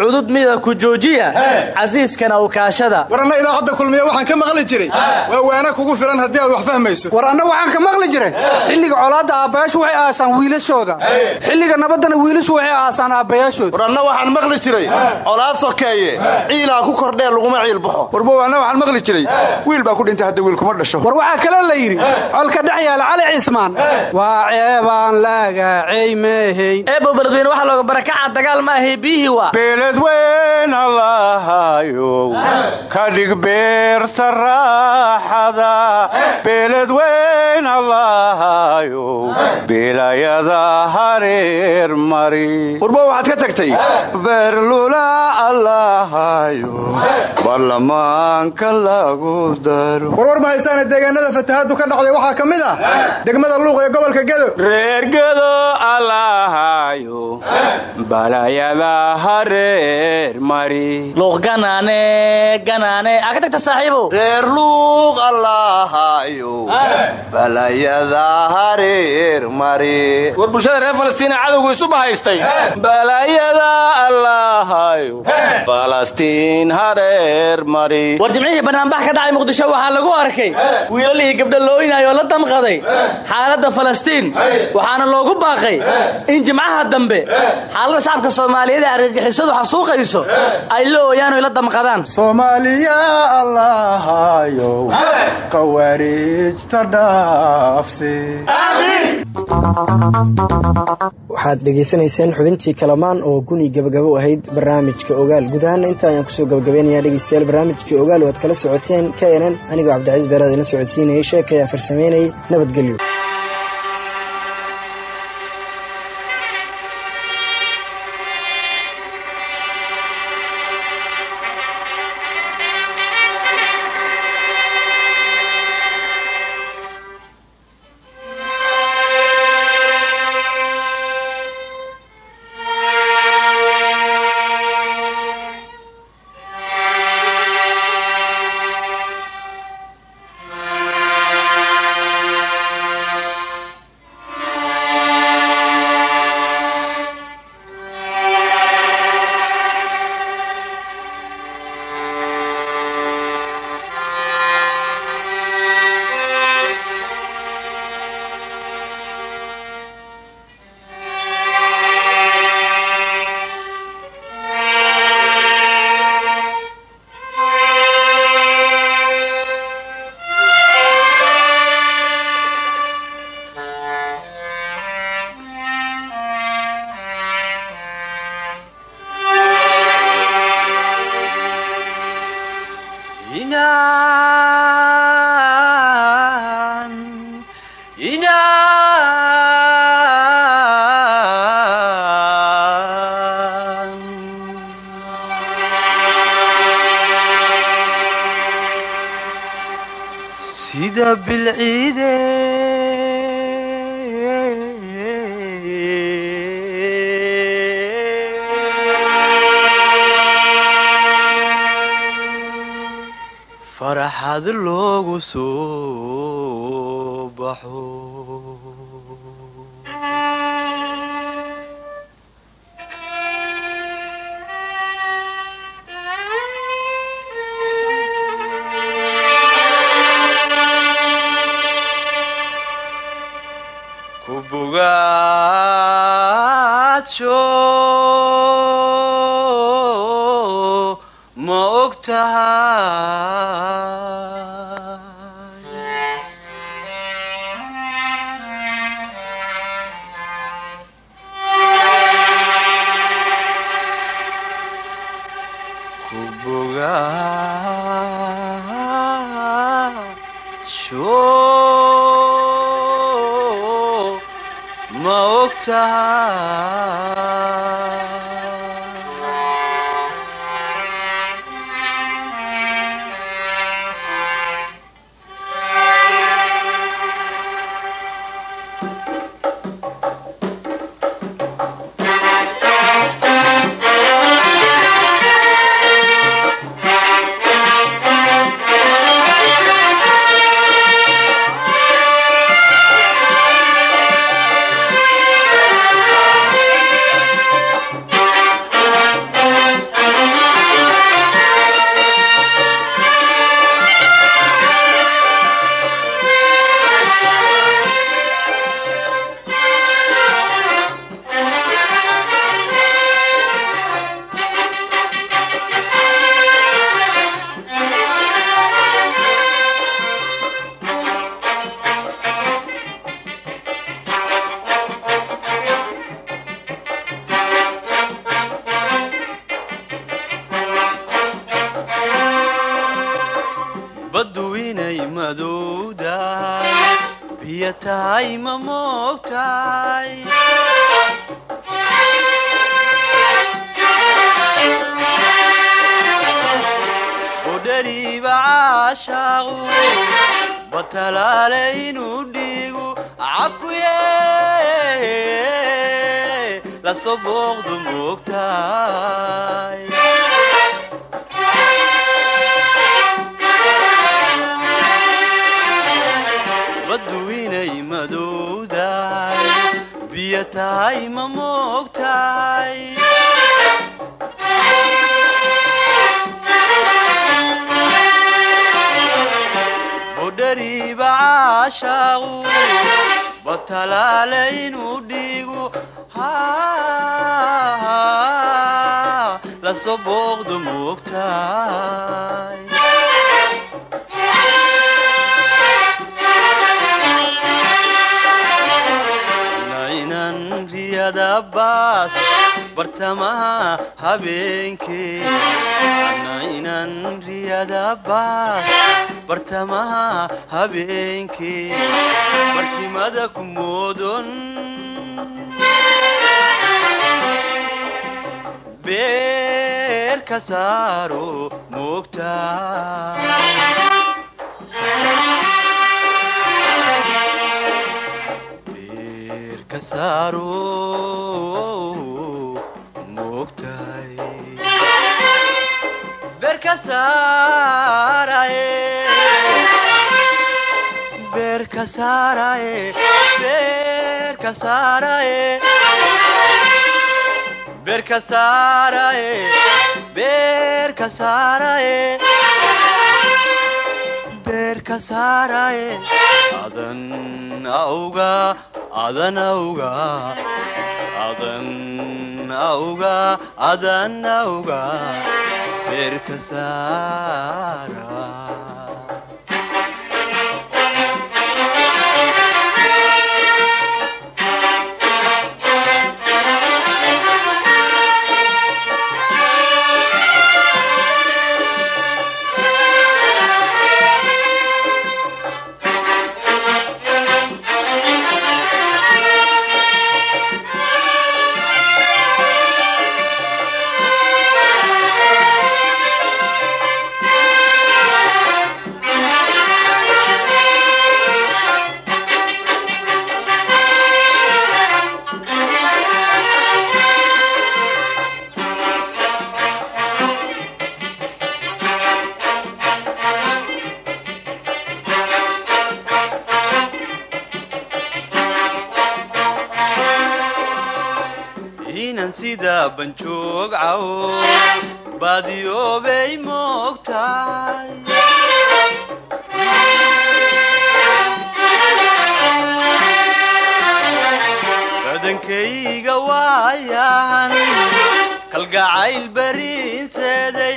cudud mida ku joojiya casiiskana ukaashada. War anna idaacadda kulmiya waxaan ka maqli jiray. Waa waana kugu filan haddii aad wax fahmayso. War anna waxaan ka maqli jiray. Xilliga colaadda aabbayaashu waxay aasaan wiilashooda. Xilliga nabaddana wiilashu waxay aasaan aabbayaashooda. War anna waxaan maqli jiray. Colaad sokeeye ciilaa ku kordhee laguma ciil baxo. Warbow anna waxaan maqli jiray. Wiil baa ku dhintay hadda wiil kuma dhasho. War waxaa kaloo la yidhi colka dhex yaalla cali cismaan. Waa ceebaan laagacaymeehey eebow beledweyne waxaa looga barakaca dagaal ma ahay biyihii waa beeledweyn allahayow ka dhig beerta raaxada beeledweyn weyn bilayada hareer mari urbo waxaad ka tagtay beerlula allahayo baarlamaanka lagu daro warwar ma haysaana deegaanada fatahaaddu ka dhacday waxaa ka mid ah degmada luuq ee gobolka gedo reer gedo allahayo balayada hareer mari luuq ganaane ganaane aa ka tagta saaxiibow reer luuq allahayo balayada hareer mari. War bulshada reer falastiina cadowgu isu bahaystay. Balayada allahayo falastiin hareer mari. War jimcihii banaanbax ka dhacay muqdisho waxaa lagu arkay. Wiilal iyo gabdho looyinayoo la damqaday xaaladda falastiin waxaana loogu baaqay in jimcaha dambe. Xaaladda shacabka soomaaliyeed ee argagixisadu xasuuqayso ay la ooyaan oy la damqadaan soomaaliya allahayow qawaariijta dhaafsi waxaad dhegaysanayseen xubintii kalamaan oo guni gabagabo ahayd barnaamijka ogaal. Guud ahaana inta ayaan ku soo gabagabaynayaa dhegeystayaal barnaamijkii ogaal oo aad kala socoteen k n n. Anigoo cabdicaiis beeraad ila socodsiinayay sheeka ayaa farsamaynayay nabadgelyo budhariiba caashaaqu batalaale inuu dhiigu la soo booqdu moogtahay nainan riyada baas bartamaha habeenkee nainan riyada baas bartamaha habeenkee barkimada ku moodon. Beer ka saaro moogtahay ka saaro beer ka saaraye inan sida banjoog cawo baadiyoobay moogtahay badankayga waayahan kalgacayl bariinseeday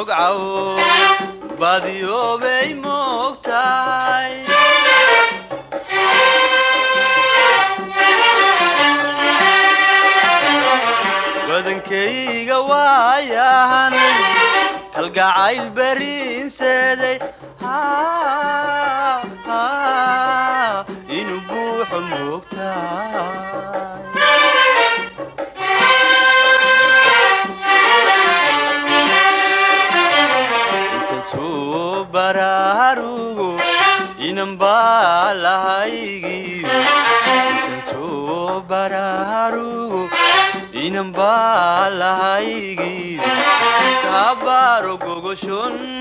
banjoog cawo baadiyoobay moogtahay badankayga waayahan kalgacayl bariinseeday kaabaro